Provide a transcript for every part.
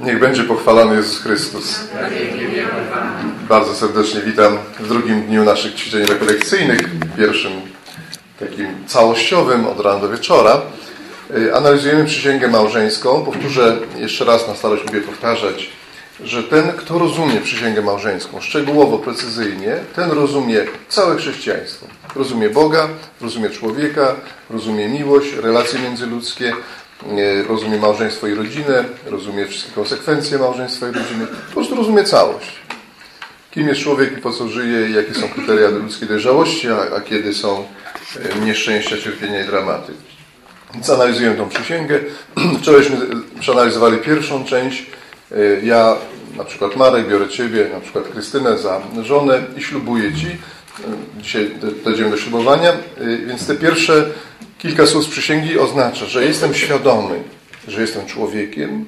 Niech będzie pochwalony Jezus Chrystus. Bardzo serdecznie witam w drugim dniu naszych ćwiczeń rekolekcyjnych, pierwszym takim całościowym od rana do wieczora. Y, analizujemy przysięgę małżeńską. Powtórzę jeszcze raz, na starość lubię powtarzać, że ten, kto rozumie przysięgę małżeńską szczegółowo, precyzyjnie, ten rozumie całe chrześcijaństwo. Rozumie Boga, rozumie człowieka, rozumie miłość, relacje międzyludzkie, rozumie małżeństwo i rodzinę, rozumie wszystkie konsekwencje małżeństwa i rodziny, po prostu rozumie całość. Kim jest człowiek i po co żyje, jakie są kryteria ludzkiej dojrzałości, a, a kiedy są e, nieszczęścia, cierpienia i dramaty. Więc analizujemy tą przysięgę. Wczorajśmy przeanalizowali pierwszą część. E, ja, na przykład Marek, biorę Ciebie, na przykład Krystynę za żonę i ślubuję Ci. E, dzisiaj dojdziemy do ślubowania. Więc te pierwsze Kilka słów z przysięgi oznacza, że jestem świadomy, że jestem człowiekiem,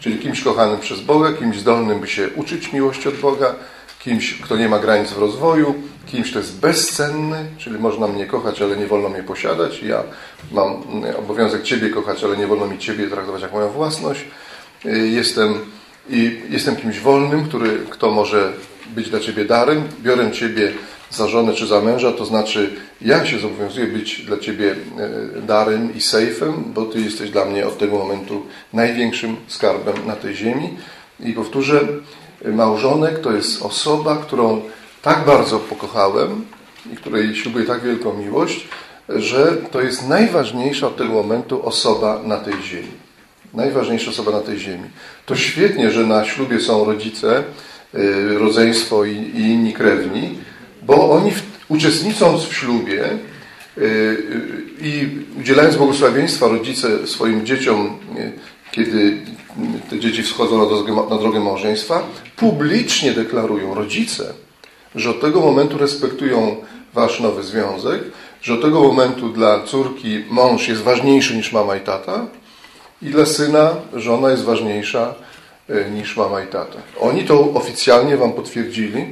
czyli kimś kochanym przez Boga, kimś zdolnym, by się uczyć miłości od Boga, kimś, kto nie ma granic w rozwoju, kimś, kto jest bezcenny, czyli można mnie kochać, ale nie wolno mnie posiadać. Ja mam obowiązek Ciebie kochać, ale nie wolno mi Ciebie traktować jak moją własność. Jestem, i jestem kimś wolnym, który, kto może być dla Ciebie darem. Biorę Ciebie za żonę czy za męża, to znaczy ja się zobowiązuję być dla Ciebie e, darem i sejfem, bo Ty jesteś dla mnie od tego momentu największym skarbem na tej ziemi. I powtórzę, małżonek to jest osoba, którą tak bardzo pokochałem i której ślubuję tak wielką miłość, że to jest najważniejsza od tego momentu osoba na tej ziemi. Najważniejsza osoba na tej ziemi. To świetnie, że na ślubie są rodzice, e, rodzeństwo i, i inni krewni, bo oni uczestnicząc w ślubie y, y, i udzielając błogosławieństwa rodzice swoim dzieciom, y, kiedy te dzieci wschodzą na drogę, na drogę małżeństwa, publicznie deklarują rodzice, że od tego momentu respektują wasz nowy związek, że od tego momentu dla córki mąż jest ważniejszy niż mama i tata i dla syna żona jest ważniejsza niż mama i tata. Oni to oficjalnie wam potwierdzili,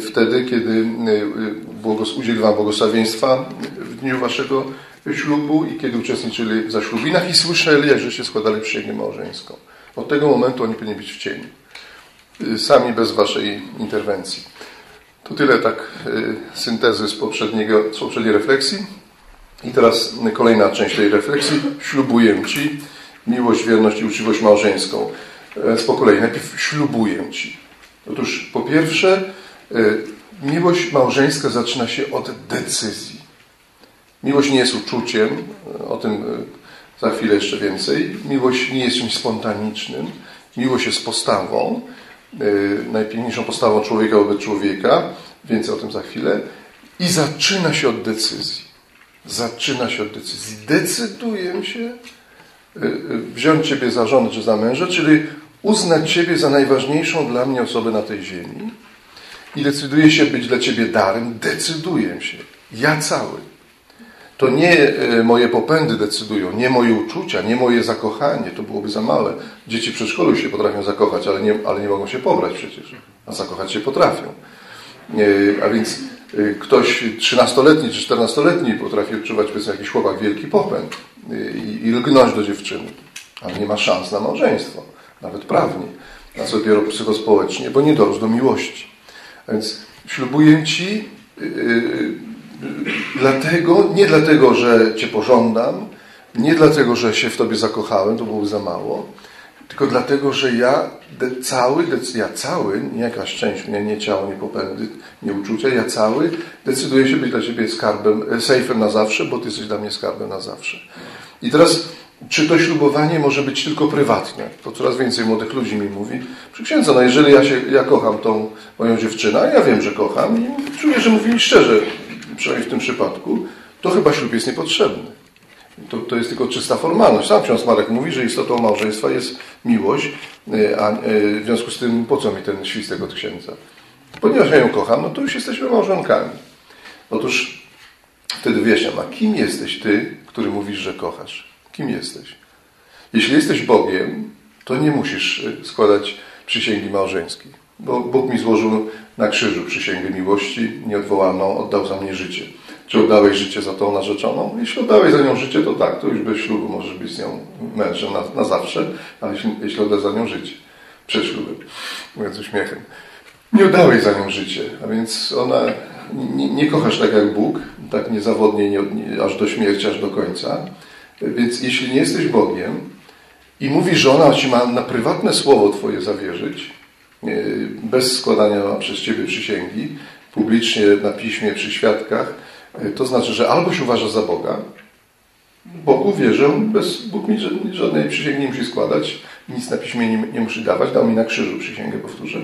wtedy, kiedy y, y, udzieli Wam błogosławieństwa w dniu Waszego ślubu i kiedy uczestniczyli w zaślubinach i słyszeli, jak się składali przysięgę małżeńską. Od tego momentu oni powinni być w cieniu. Sami bez Waszej interwencji. To tyle tak syntezy z, poprzedniego, z poprzedniej refleksji. I teraz kolejna część tej refleksji. Ślubuję Ci miłość, wierność i uczciwość małżeńską. E, z po kolei. Najpierw ślubuję Ci. Otóż po pierwsze Y, miłość małżeńska zaczyna się od decyzji. Miłość nie jest uczuciem, o tym y, za chwilę jeszcze więcej. Miłość nie jest czymś spontanicznym. Miłość jest postawą, y, najpiękniejszą postawą człowieka wobec człowieka, więcej o tym za chwilę. I zaczyna się od decyzji. Zaczyna się od decyzji. Decyduję się wziąć Ciebie za żonę czy za męża, czyli uznać Ciebie za najważniejszą dla mnie osobę na tej ziemi i decyduję się być dla Ciebie darem, decyduję się. Ja cały. To nie e, moje popędy decydują, nie moje uczucia, nie moje zakochanie, to byłoby za małe. Dzieci w przedszkolu się potrafią zakochać, ale nie, ale nie mogą się pobrać przecież, a zakochać się potrafią. E, a więc e, ktoś 13-letni czy 14-letni potrafi odczuwać, powiedzmy, jakiś chłopak wielki popęd i, i lgnąć do dziewczyny, ale nie ma szans na małżeństwo, nawet prawnie, a co dopiero psychospołecznie, bo nie dorósł do miłości. Więc ślubuję Ci yy, dlatego, nie dlatego, że Cię pożądam, nie dlatego, że się w Tobie zakochałem, to byłoby za mało, tylko dlatego, że ja cały, ja cały, nie jakaś część mnie, nie ciało, nie popędy, nie uczucia, ja cały decyduję się być dla Ciebie skarbem, e, sejfem na zawsze, bo Ty jesteś dla mnie skarbem na zawsze. I teraz czy to ślubowanie może być tylko prywatne? To coraz więcej młodych ludzi mi mówi, przy księdza, no jeżeli ja, się, ja kocham tą moją dziewczynę, a ja wiem, że kocham i czuję, że mówili szczerze, przynajmniej w tym przypadku, to chyba ślub jest niepotrzebny. To, to jest tylko czysta formalność. Sam ksiądz Marek mówi, że istotą małżeństwa jest miłość, e, a e, w związku z tym po co mi ten świstek od księdza? Ponieważ ja ją kocham, no to już jesteśmy małżonkami. Otóż wtedy wyjaśniam, a kim jesteś ty, który mówisz, że kochasz? Kim jesteś? Jeśli jesteś Bogiem, to nie musisz y, składać przysięgi małżeńskiej, bo Bóg mi złożył na krzyżu przysięgę miłości nieodwołalną, oddał za mnie życie. Czy oddałeś życie za tą narzeczoną? Jeśli oddałeś za nią życie, to tak, to już bez ślubu możesz być z nią mężem na, na zawsze, ale jeśli, jeśli oddasz za nią życie. przed ślubem, mówiąc uśmiechem. Nie oddałeś za nią życie, a więc ona nie, nie kochasz tak jak Bóg, tak niezawodnie, nie, nie, aż do śmierci, aż do końca. Więc jeśli nie jesteś Bogiem i mówisz, że ona ci ma na prywatne słowo Twoje zawierzyć, bez składania przez Ciebie przysięgi, publicznie na piśmie, przy świadkach, to znaczy, że albo się uważa za Boga, Bogu wierzę, bez, Bóg mi żadnej przysięgi nie musi składać, nic na piśmie nie, nie musi dawać, dał mi na krzyżu przysięgę, powtórzę.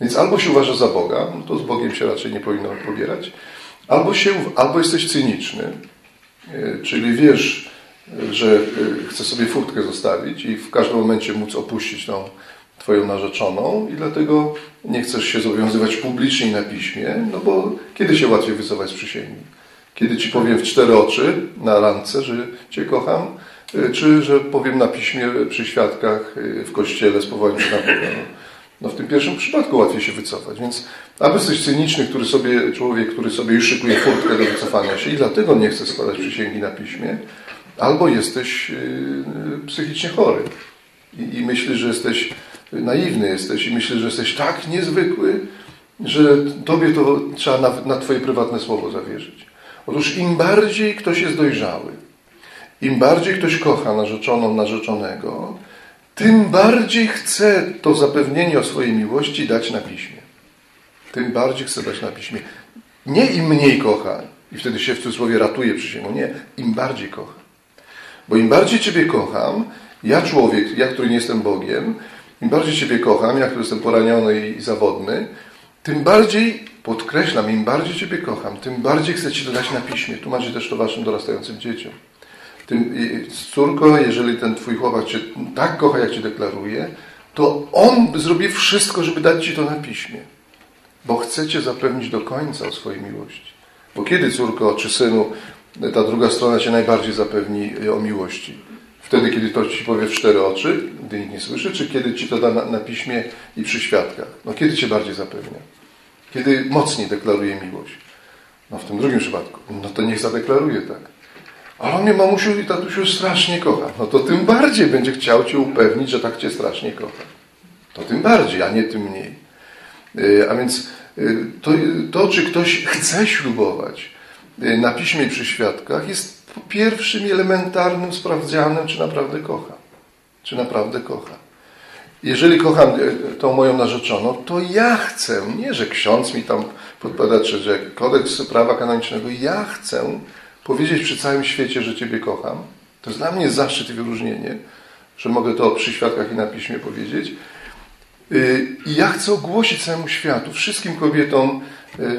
Więc albo się uważa za Boga, no to z Bogiem się raczej nie powinno pobierać, albo, się, albo jesteś cyniczny, e, czyli wiesz, że e, chce sobie furtkę zostawić i w każdym momencie móc opuścić tą Twoją narzeczoną i dlatego nie chcesz się zobowiązywać publicznie na piśmie, no bo kiedy się łatwiej wycofać z przysięgi? Kiedy Ci powiem w cztery oczy na randce, że Cię kocham, e, czy że powiem na piśmie przy świadkach w kościele z powołaniem na Boga? No, no w tym pierwszym przypadku łatwiej się wycofać. Więc albo jesteś cyniczny, który sobie, człowiek, który sobie już szykuje furtkę do wycofania się i dlatego nie chce składać przysięgi na piśmie, albo jesteś yy, psychicznie chory i, i myślisz, że jesteś naiwny jesteś i myślisz, że jesteś tak niezwykły, że tobie to trzeba na, na twoje prywatne słowo zawierzyć. Otóż im bardziej ktoś jest dojrzały, im bardziej ktoś kocha narzeczoną, narzeczonego, tym bardziej chce to zapewnienie o swojej miłości dać na piśmie. Tym bardziej chce dać na piśmie. Nie im mniej kocha i wtedy się w cudzysłowie ratuje przysięgą. Nie, im bardziej kocha. Bo im bardziej Ciebie kocham, ja człowiek, ja, który nie jestem Bogiem, im bardziej Ciebie kocham, ja, który jestem poraniony i zawodny, tym bardziej, podkreślam, im bardziej Ciebie kocham, tym bardziej chcę Ci to dać na piśmie. Tłumaczę też to Waszym dorastającym dzieciom. Tym, córko, jeżeli ten twój chłopak cię tak kocha, jak cię deklaruje, to on zrobi wszystko, żeby dać ci to na piśmie. Bo chce cię zapewnić do końca o swojej miłości. Bo kiedy, córko czy synu, ta druga strona cię najbardziej zapewni o miłości? Wtedy, kiedy to ci powie w cztery oczy, gdy nikt nie słyszy, czy kiedy ci to da na, na piśmie i przy świadkach? No kiedy cię bardziej zapewnia? Kiedy mocniej deklaruje miłość? No w tym drugim przypadku. No to niech zadeklaruje tak. Ale on mnie, mamusiu i tatusiu, strasznie kocha. No to tym bardziej będzie chciał Cię upewnić, że tak Cię strasznie kocha. To tym bardziej, a nie tym mniej. Y, a więc y, to, to czy ktoś chce ślubować na piśmie przy świadkach, jest pierwszym elementarnym sprawdzianem, czy naprawdę kocha. Czy naprawdę kocha. Jeżeli kocham tą moją narzeczoną, to ja chcę, nie że ksiądz mi tam podpada, czy że kodeks prawa kanonicznego, ja chcę, powiedzieć przy całym świecie, że Ciebie kocham. To jest dla mnie zaszczyt i wyróżnienie, że mogę to przy świadkach i na piśmie powiedzieć. Y, I ja chcę ogłosić całemu światu, wszystkim kobietom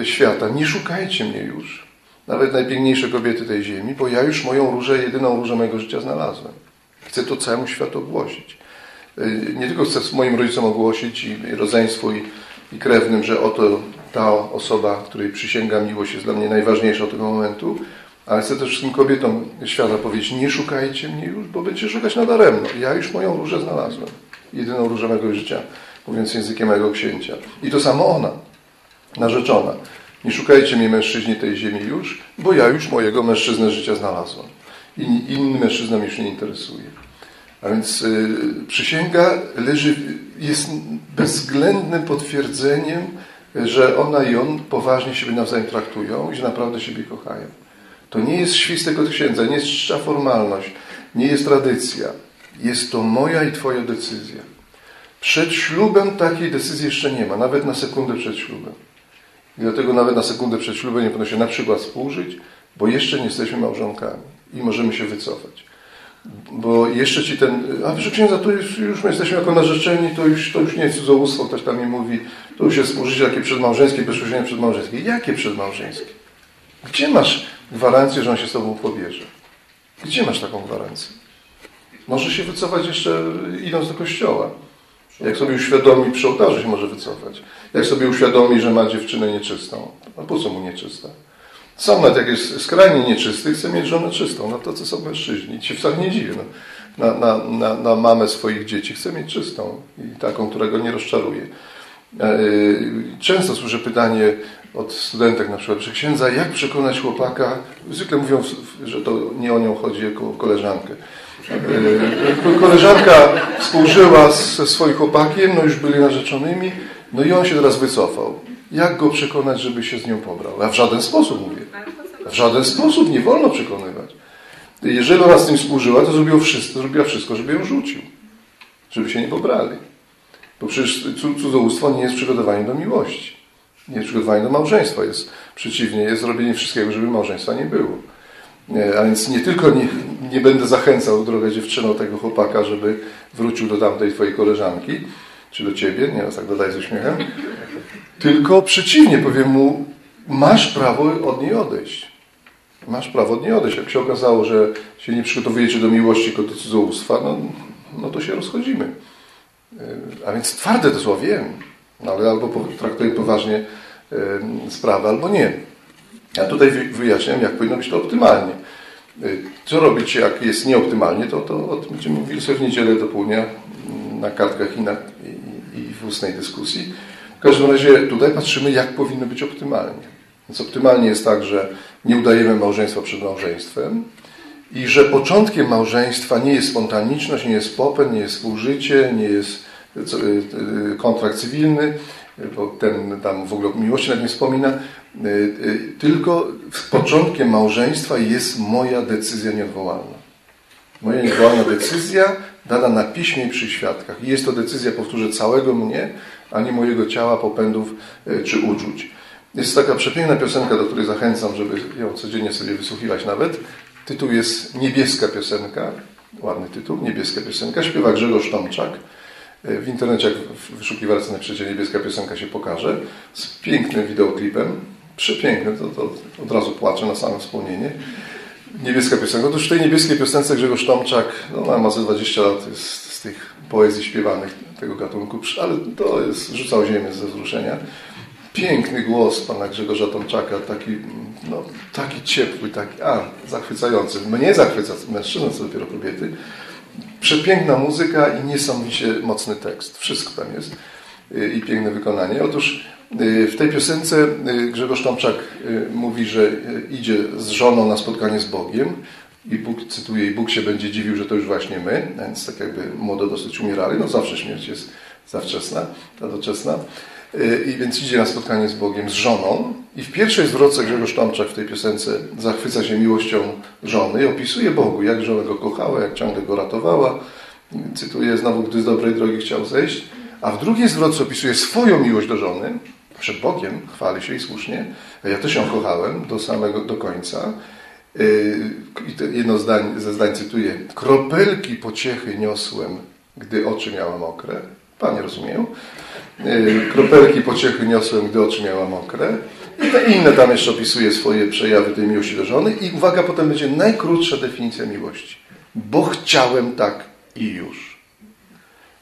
y, świata, nie szukajcie mnie już, nawet najpiękniejsze kobiety tej ziemi, bo ja już moją różę, jedyną różę mojego życia znalazłem. Chcę to całemu światu ogłosić. Y, nie tylko chcę moim rodzicom ogłosić i rodzeństwu i, i krewnym, że oto ta osoba, której przysięga miłość jest dla mnie najważniejsza od tego momentu, ale chcę też wszystkim kobietom świata powiedzieć, nie szukajcie mnie już, bo będziecie szukać nadaremno. Ja już moją różę znalazłem. Jedyną różę mego życia, mówiąc językiem mojego księcia. I to samo ona, narzeczona. Nie szukajcie mnie mężczyźni tej ziemi już, bo ja już mojego mężczyznę życia znalazłem. Inny mężczyzna mnie już nie interesuje. A więc y, przysięga leży, jest bezwzględnym potwierdzeniem, że ona i on poważnie siebie nawzajem traktują i że naprawdę siebie kochają. To nie jest świstek od księdza, nie jest czcza formalność, nie jest tradycja. Jest to moja i Twoja decyzja. Przed ślubem takiej decyzji jeszcze nie ma, nawet na sekundę przed ślubem. I dlatego nawet na sekundę przed ślubem nie powinno się na przykład współżyć, bo jeszcze nie jesteśmy małżonkami i możemy się wycofać. Bo jeszcze ci ten, a proszę księdza, to już, już my jesteśmy jako narzeczeni, to już, to już nie jest cudzołóstwo, ktoś tam mi mówi, to już jest współżycie takie przedmałżeńskie, bezpośrednio przedmałżeńskie. Jakie przedmałżeńskie? Gdzie masz gwarancję, że on się z Tobą pobierze? Gdzie masz taką gwarancję? Może się wycofać jeszcze idąc do kościoła. Jak sobie uświadomi, przy ołtarzu się może wycofać. Jak sobie uświadomi, że ma dziewczynę nieczystą. A po co mu nieczysta? Sam nawet jak jest skrajnie nieczysty, chce mieć żonę czystą. No to co są mężczyźni. I się wcale nie dziwię. No. Na, na, na, na mamę swoich dzieci chce mieć czystą. I taką, którego nie rozczaruje. E, często słyszę pytanie od studentek na przykład, że księdza, jak przekonać chłopaka, zwykle mówią, że to nie o nią chodzi jako koleżankę, E, koleżanka współżyła ze swoim chłopakiem, no już byli narzeczonymi, no i on się teraz wycofał. Jak go przekonać, żeby się z nią pobrał? A w żaden sposób mówię. W żaden sposób nie wolno przekonywać. Jeżeli ona z tym współżyła, to zrobiło wszystko, zrobiła wszystko, żeby ją rzucił. Żeby się nie pobrali. Bo przecież cudzołóstwo nie jest przygotowaniem do miłości. Nie jest przygotowaniem do małżeństwa. Jest przeciwnie, jest robienie wszystkiego, żeby małżeństwa nie było. A więc nie tylko nie, nie będę zachęcał, droga dziewczyno, tego chłopaka, żeby wrócił do tamtej twojej koleżanki, czy do ciebie, nie, tak dodaj ze śmiechem, tylko przeciwnie, powiem mu, masz prawo od niej odejść. Masz prawo od niej odejść. Jak się okazało, że się nie przygotowujecie do miłości, tylko do cudzołóstwa, no, no to się rozchodzimy. A więc twarde to słowo, wiem, no, ale albo traktuję poważnie sprawę, albo nie. Ja tutaj wyjaśniam, jak powinno być to optymalnie. Co robić, jak jest nieoptymalnie, to, to o tym będziemy mówili sobie w niedzielę do południa na kartkach i, na, i, i w ustnej dyskusji. W każdym razie tutaj patrzymy, jak powinno być optymalnie. Więc optymalnie jest tak, że nie udajemy małżeństwa przed małżeństwem i że początkiem małżeństwa nie jest spontaniczność, nie jest popęd, nie jest współżycie, nie jest y, y, kontrakt cywilny, bo ten tam w ogóle miłości nawet nie wspomina, y, tylko początkiem małżeństwa jest moja decyzja nieodwołalna. Moja nieodwołalna decyzja dana na piśmie i przy świadkach. I jest to decyzja, powtórzę, całego mnie, a nie mojego ciała, popędów czy uczuć. Jest taka przepiękna piosenka, do której zachęcam, żeby ją codziennie sobie wysłuchiwać nawet. Tytuł jest Niebieska piosenka. Ładny tytuł, Niebieska piosenka. Śpiewa Grzegorz Tomczak. W internecie, jak w wyszukiwarce napiszecie Niebieska piosenka się pokaże. Z pięknym wideoklipem. Przepiękny, to, to od razu płaczę na samo wspomnienie. Niebieska piosenka. Otóż w tej niebieskiej piosence Grzegorz Tomczak, no ma ze 20 lat, jest z tych poezji śpiewanych tego gatunku, ale to jest, rzucał ziemię ze wzruszenia piękny głos pana Grzegorza Tomczaka, taki, no, taki ciepły, taki, a, zachwycający. Mnie zachwyca, mężczyzn, co dopiero kobiety. Przepiękna muzyka i niesamowicie mocny tekst. Wszystko tam jest y, i piękne wykonanie. Otóż y, w tej piosence y, Grzegorz Tomczak mówi, że idzie z żoną na spotkanie z Bogiem i Bóg, cytuję, i Bóg się będzie dziwił, że to już właśnie my, więc tak jakby młodo dosyć umierali. No zawsze śmierć jest zawczesna, ta doczesna. I więc idzie na spotkanie z Bogiem, z żoną. I w pierwszej zwrotce Grzegorz Tomczak w tej piosence zachwyca się miłością żony i opisuje Bogu, jak żona go kochała, jak ciągle go ratowała. Cytuję znowu, gdy z dobrej drogi chciał zejść. A w drugiej zwrotce opisuje swoją miłość do żony. Przed Bogiem chwali się i słusznie. Ja też ją kochałem do samego, do końca. I jedno zdań, ze zdań cytuję. Kropelki pociechy niosłem, gdy oczy miałem mokre. Panie rozumieją? Y, kropelki pociechy niosłem, gdy oczy miała mokre. I te inne tam jeszcze opisuje swoje przejawy tej miłości do żony. I uwaga, potem będzie najkrótsza definicja miłości. Bo chciałem tak i już.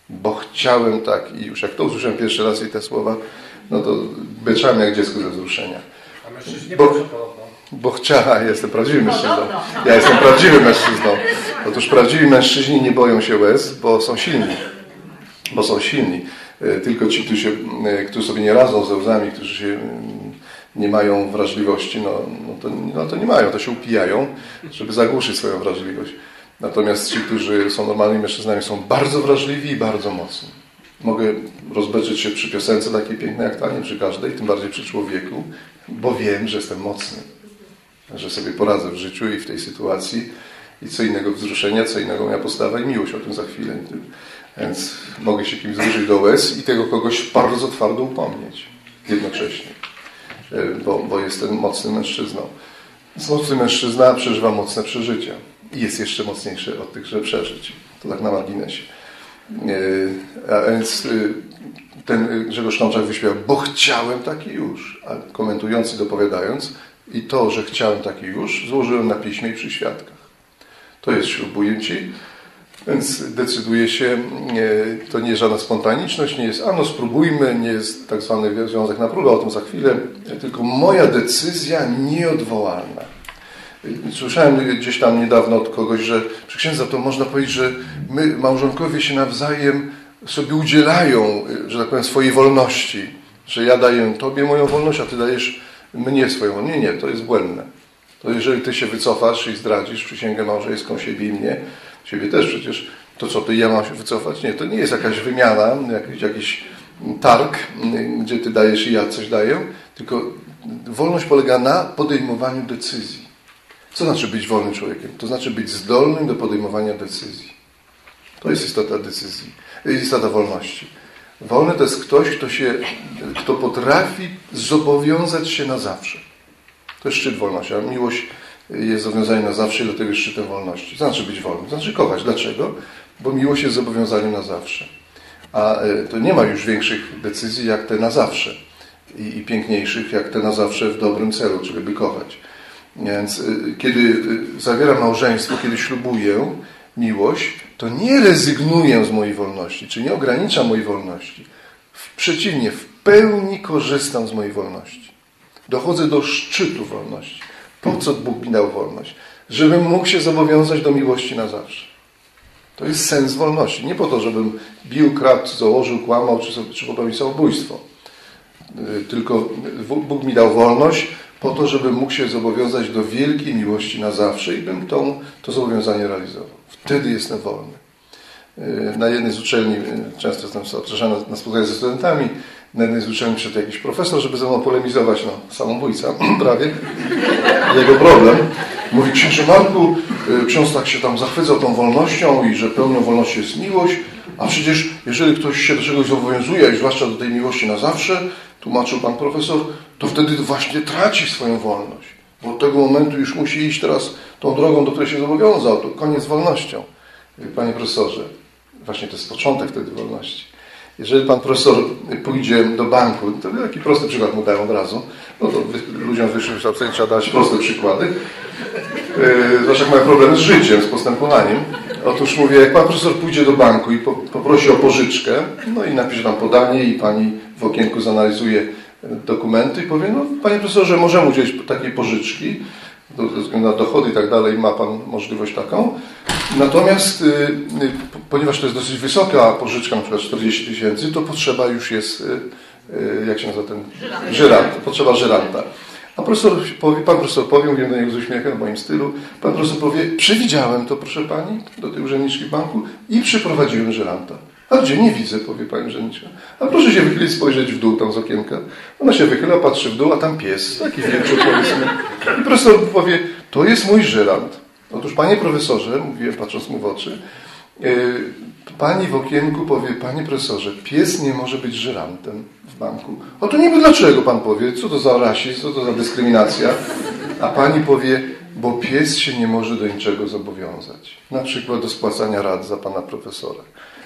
Bo chciałem tak i już. Jak to usłyszałem pierwszy raz i te słowa, no to beczałem jak dziecko ze wzruszenia. A mężczyźni bo, bo chciałem, jestem prawdziwym mężczyzną. Ja jestem prawdziwym mężczyzną. Otóż prawdziwi mężczyźni nie boją się łez, bo są silni. Bo są silni. E, tylko ci, którzy, się, e, którzy sobie nie radzą ze łzami, którzy się mm, nie mają wrażliwości, no, no, to, no to nie mają, to się upijają, żeby zagłuszyć swoją wrażliwość. Natomiast ci, którzy są normalnymi mężczyznami, są bardzo wrażliwi i bardzo mocni. Mogę rozbeczyć się przy piosence takiej pięknej jak ta, nie przy każdej, tym bardziej przy człowieku, bo wiem, że jestem mocny, że sobie poradzę w życiu i w tej sytuacji i co innego wzruszenia, co innego moja postawa i miłość, o tym za chwilę. Więc mogę się kimś zbliżyć do łez i tego kogoś bardzo twardo upomnieć jednocześnie, bo, bo jestem mocnym mężczyzną. Mocny mężczyzna przeżywa mocne przeżycia i jest jeszcze mocniejszy od tychże przeżyć. To tak na marginesie. E, a więc e, ten Grzegorz Tomczak wyśpiewał, bo chciałem taki już, a komentując i dopowiadając, i to, że chciałem taki już, złożyłem na piśmie i przy świadkach. To jest ślubuję Ci, więc decyduje się, to nie jest żadna spontaniczność, nie jest, a no spróbujmy, nie jest tak zwany związek na próbę, o tym za chwilę, tylko moja decyzja nieodwołalna. Słyszałem gdzieś tam niedawno od kogoś, że przy księdza to można powiedzieć, że my, małżonkowie się nawzajem sobie udzielają, że tak powiem, swojej wolności. Że ja daję Tobie moją wolność, a Ty dajesz mnie swoją. Nie, nie, to jest błędne. To jeżeli Ty się wycofasz i zdradzisz przysięgę małżeńską siebie i mnie, siebie też przecież, to co, to ja mam się wycofać? Nie, to nie jest jakaś wymiana, jakiś, jakiś targ, gdzie ty dajesz i ja coś daję, tylko wolność polega na podejmowaniu decyzji. Co znaczy być wolnym człowiekiem? To znaczy być zdolnym do podejmowania decyzji. To jest istota decyzji, istota wolności. Wolny to jest ktoś, kto, się, kto potrafi zobowiązać się na zawsze. To jest szczyt wolności, a miłość jest zobowiązaniem na zawsze, dlatego jest szczytem wolności. Znaczy być wolnym, znaczy kochać. Dlaczego? Bo miłość jest zobowiązaniem na zawsze. A e, to nie ma już większych decyzji jak te na zawsze. I, i piękniejszych jak te na zawsze w dobrym celu, czyli by kochać. Więc e, kiedy e, zawieram małżeństwo, kiedy ślubuję miłość, to nie rezygnuję z mojej wolności, czy nie ograniczam mojej wolności. Przeciwnie, w pełni korzystam z mojej wolności. Dochodzę do szczytu wolności. Po co Bóg mi dał wolność? Żebym mógł się zobowiązać do miłości na zawsze. To jest sens wolności. Nie po to, żebym bił, kradł, założył, kłamał, czy, czy popełnił samobójstwo. Y, tylko Bóg mi dał wolność po to, żebym mógł się zobowiązać do wielkiej miłości na zawsze i bym tą, to zobowiązanie realizował. Wtedy jestem wolny. Y, na jednej z uczelni, y, często jestem zapraszany na spotkania ze studentami, na jednej z uczelni przyszedł jakiś profesor, żeby ze mną polemizować, no, samobójca prawie, jego problem. Mówi, księże Marku, ksiądz tak się tam zachwycał tą wolnością i że pełnią wolności jest miłość, a przecież jeżeli ktoś się do czegoś zobowiązuje, i zwłaszcza do tej miłości na zawsze, tłumaczył pan profesor, to wtedy właśnie traci swoją wolność. Bo od tego momentu już musi iść teraz tą drogą, do której się zobowiązał. To koniec wolnością. Panie profesorze, właśnie to jest początek wtedy wolności. Jeżeli pan profesor pójdzie do banku, to taki prosty przykład mu dają od razu, no to ludziom wyższych kształceń trzeba dać proste przykłady, yy, zwłaszcza jak mają problemy z życiem, z postępowaniem. Otóż mówię, jak pan profesor pójdzie do banku i poprosi o pożyczkę, no i napisze tam podanie i pani w okienku zanalizuje dokumenty i powie, no panie profesorze, możemy udzielić takiej pożyczki, ze względu na dochody i tak dalej, ma Pan możliwość taką. Natomiast, y, y, ponieważ to jest dosyć wysoka pożyczka, na przykład 40 tysięcy, to potrzeba już jest, y, jak się nazywa ten? Żyrant. Potrzeba żyranta. A profesor powie, pan profesor powie, mówię do niego z uśmiechem w moim stylu, pan profesor powie, przewidziałem to, proszę pani, do tej urzędniczki banku i przyprowadziłem żyranta. A gdzie nie widzę, powie pani urzędniczka. A proszę się wychylić, spojrzeć w dół tam z okienka. Ona się wychyla, patrzy w dół, a tam pies, taki wielki powiedzmy. I profesor powie, to jest mój żyrant. Otóż panie profesorze, mówiłem patrząc mu w oczy, yy, pani w okienku powie, panie profesorze, pies nie może być żyrantem w banku. O to niby dlaczego pan powie, co to za rasizm, co to za dyskryminacja. A pani powie, bo pies się nie może do niczego zobowiązać. Na przykład do spłacania rad za pana profesora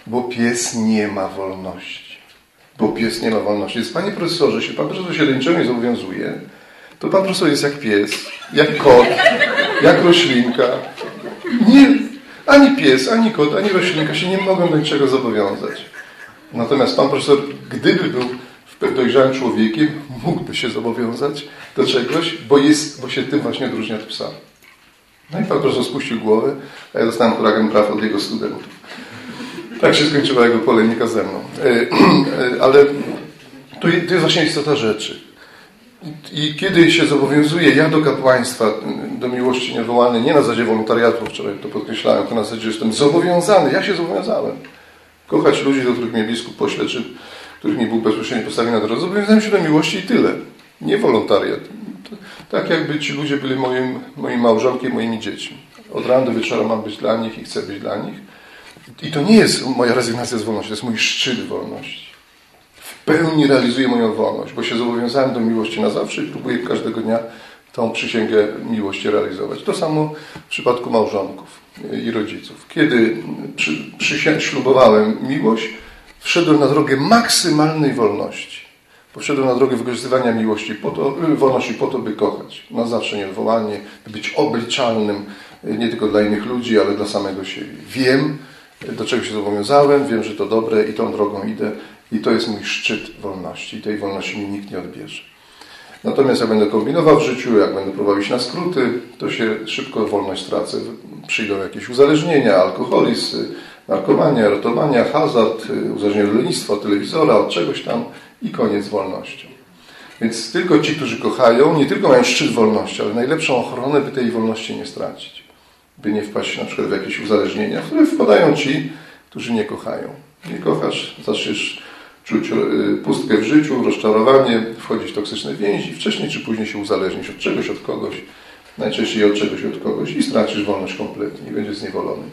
bo pies nie ma wolności. Bo pies nie ma wolności. Więc panie profesorze, jeśli pan profesor się do niczego nie zobowiązuje, to pan profesor jest jak pies, jak kot, jak roślinka. Nie, ani pies, ani kot, ani roślinka się nie mogą do niczego zobowiązać. Natomiast pan profesor, gdyby był dojrzałym człowiekiem, mógłby się zobowiązać do czegoś, bo, jest, bo się tym właśnie odróżnia od psa. No i pan profesor spuścił głowę, a ja dostałem huragan praw od jego studentów. Tak się skończyła jego polemika ze mną. E, e, ale to jest właśnie istota rzeczy. I kiedy się zobowiązuje ja do kapłaństwa, do miłości niewołalnej, nie na zasadzie wolontariatu, wczoraj to podkreślałem, to na zasadzie, jestem zobowiązany, ja się zobowiązałem. Kochać ludzi, do których mnie biskup pośle, czy których mi Bóg bezpośrednio postawi na drodze, zobowiązałem się do miłości i tyle. Nie wolontariat. Tak jakby ci ludzie byli moim, moim małżonkiem, moimi dziećmi. Od rana do wieczora mam być dla nich i chcę być dla nich. I to nie jest moja rezygnacja z wolności, to jest mój szczyt wolności. W pełni realizuję moją wolność, bo się zobowiązałem do miłości na zawsze i próbuję każdego dnia tą przysięgę miłości realizować. To samo w przypadku małżonków i rodziców. Kiedy przy, ślubowałem miłość, wszedłem na drogę maksymalnej wolności. Poszedłem na drogę wykorzystywania miłości po to, wolności po to, by kochać. Na zawsze nieodwołalnie, by być obliczalnym nie tylko dla innych ludzi, ale dla samego siebie. Wiem, do czego się zobowiązałem, wiem, że to dobre i tą drogą idę i to jest mój szczyt wolności i tej wolności mi nikt nie odbierze. Natomiast jak będę kombinował w życiu, jak będę próbował iść na skróty, to się szybko wolność stracę. Przyjdą jakieś uzależnienia, alkoholizm, narkomania, rotomania, hazard, uzależnienie od lenistwa, od telewizora, od czegoś tam i koniec z wolnością. Więc tylko ci, którzy kochają, nie tylko mają szczyt wolności, ale najlepszą ochronę, by tej wolności nie stracić. By nie wpaść na przykład w jakieś uzależnienia, w które wpadają ci, którzy nie kochają. Nie kochasz, zaczniesz czuć y, pustkę w życiu, rozczarowanie, wchodzić w toksyczne więzi, wcześniej czy później się uzależnisz od czegoś, od kogoś, najczęściej od czegoś, od kogoś i stracisz wolność kompletnie i będziesz zniewolony.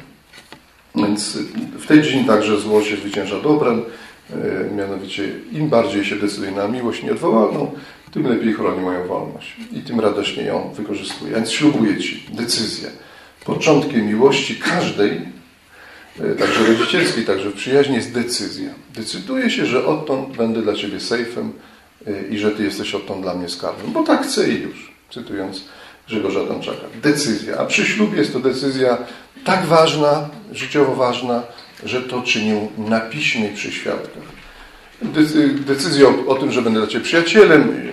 Więc w tej dziedzinie także zło się zwycięża dobrem, y, mianowicie im bardziej się decyduje na miłość nieodwołalną, tym lepiej chroni moją wolność i tym radośnie ją wykorzystuję. Więc ślubuję Ci decyzję. Początkiem miłości każdej E, także rodzicielskiej, także w przyjaźni jest decyzja. Decyduję się, że odtąd będę dla Ciebie sejfem e, i że Ty jesteś odtąd dla mnie skarbem. Bo tak chcę i już, cytując Grzegorza Tomczaka. Decyzja. A przy ślubie jest to decyzja tak ważna, życiowo ważna, że to czynię na piśmie i przy świadkach. Decyzja o, o tym, że będę dla Ciebie przyjacielem,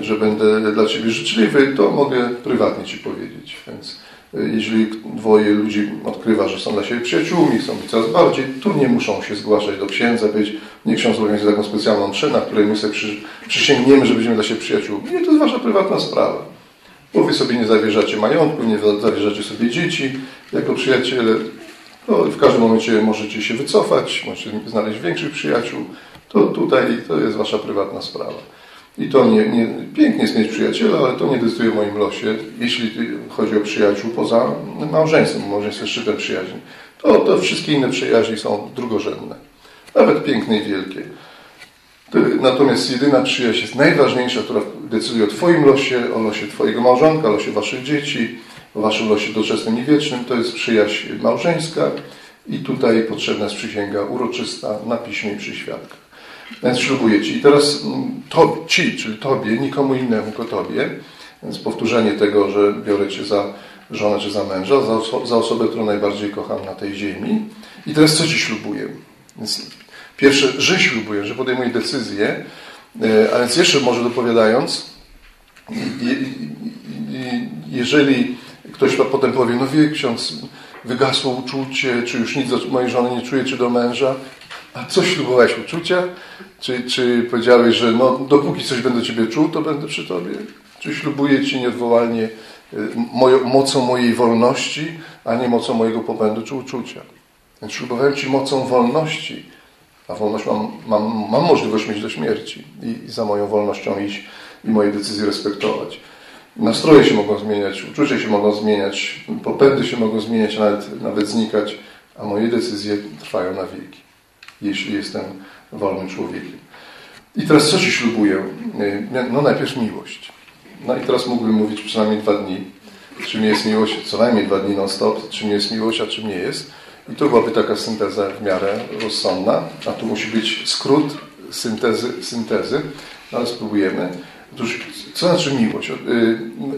że będę dla Ciebie życzliwy, to mogę prywatnie Ci powiedzieć. Więc jeżeli dwoje ludzi odkrywa, że są dla siebie przyjaciółmi, chcą być coraz bardziej, tu nie muszą się zgłaszać do księdza, powiedzieć, nie ksiądz organizuje taką specjalną mszę, na której my sobie przy, przysięgniemy, że będziemy dla siebie przyjaciółmi. Nie, to jest wasza prywatna sprawa. Bo wy sobie nie zawierzacie majątku, nie zawierzacie sobie dzieci jako przyjaciele. To w każdym momencie możecie się wycofać, możecie znaleźć większych przyjaciół. To tutaj to jest wasza prywatna sprawa. I to nie, nie, pięknie jest mieć przyjaciela, ale to nie decyduje o moim losie, jeśli chodzi o przyjaciół poza małżeństwem. Małżeństwo jest szczytem przyjaźni. To, to wszystkie inne przyjaźni są drugorzędne. Nawet piękne i wielkie. Natomiast jedyna przyjaźń jest najważniejsza, która decyduje o Twoim losie, o losie Twojego małżonka, o losie Waszych dzieci, o Waszym losie doczesnym i wiecznym. To jest przyjaźń małżeńska i tutaj potrzebna jest przysięga uroczysta na piśmie i przy świadkach. Więc ślubuję Ci. I teraz mm, to, Ci, czyli Tobie, nikomu innemu, tylko Tobie. Więc powtórzenie tego, że biorę Cię za żonę czy za męża, za, oso za osobę, którą najbardziej kocham na tej ziemi. I teraz co Ci ślubuję? Więc pierwsze, że ślubuję, że podejmuję decyzję, e, a więc jeszcze może dopowiadając, jeżeli ktoś potem powie, no wie ksiądz, wygasło uczucie, czy już nic do mojej żony nie czuje, czy do męża, a co ślubowałeś uczucia? Czy, czy powiedziałeś, że no, dopóki coś będę Ciebie czuł, to będę przy Tobie? Czy ślubuję Ci nieodwołalnie y, moją, mocą mojej wolności, a nie mocą mojego popędu czy uczucia? Więc ślubowałem Ci mocą wolności, a wolność mam, mam, mam możliwość mieć do śmierci i, i za moją wolnością iść i moje decyzje respektować. Nastroje się mogą zmieniać, uczucia się mogą zmieniać, popędy się mogą zmieniać, nawet, nawet znikać, a moje decyzje trwają na wieki jeśli jestem wolnym człowiekiem. I teraz co Ci ślubuję? E, no najpierw miłość. No i teraz mógłbym mówić przynajmniej dwa dni, czym jest miłość, co najmniej dwa dni non-stop, czym jest miłość, a czym nie jest. I to byłaby taka synteza w miarę rozsądna, a tu musi być skrót syntezy, syntezy ale spróbujemy. Otóż, co znaczy miłość? E,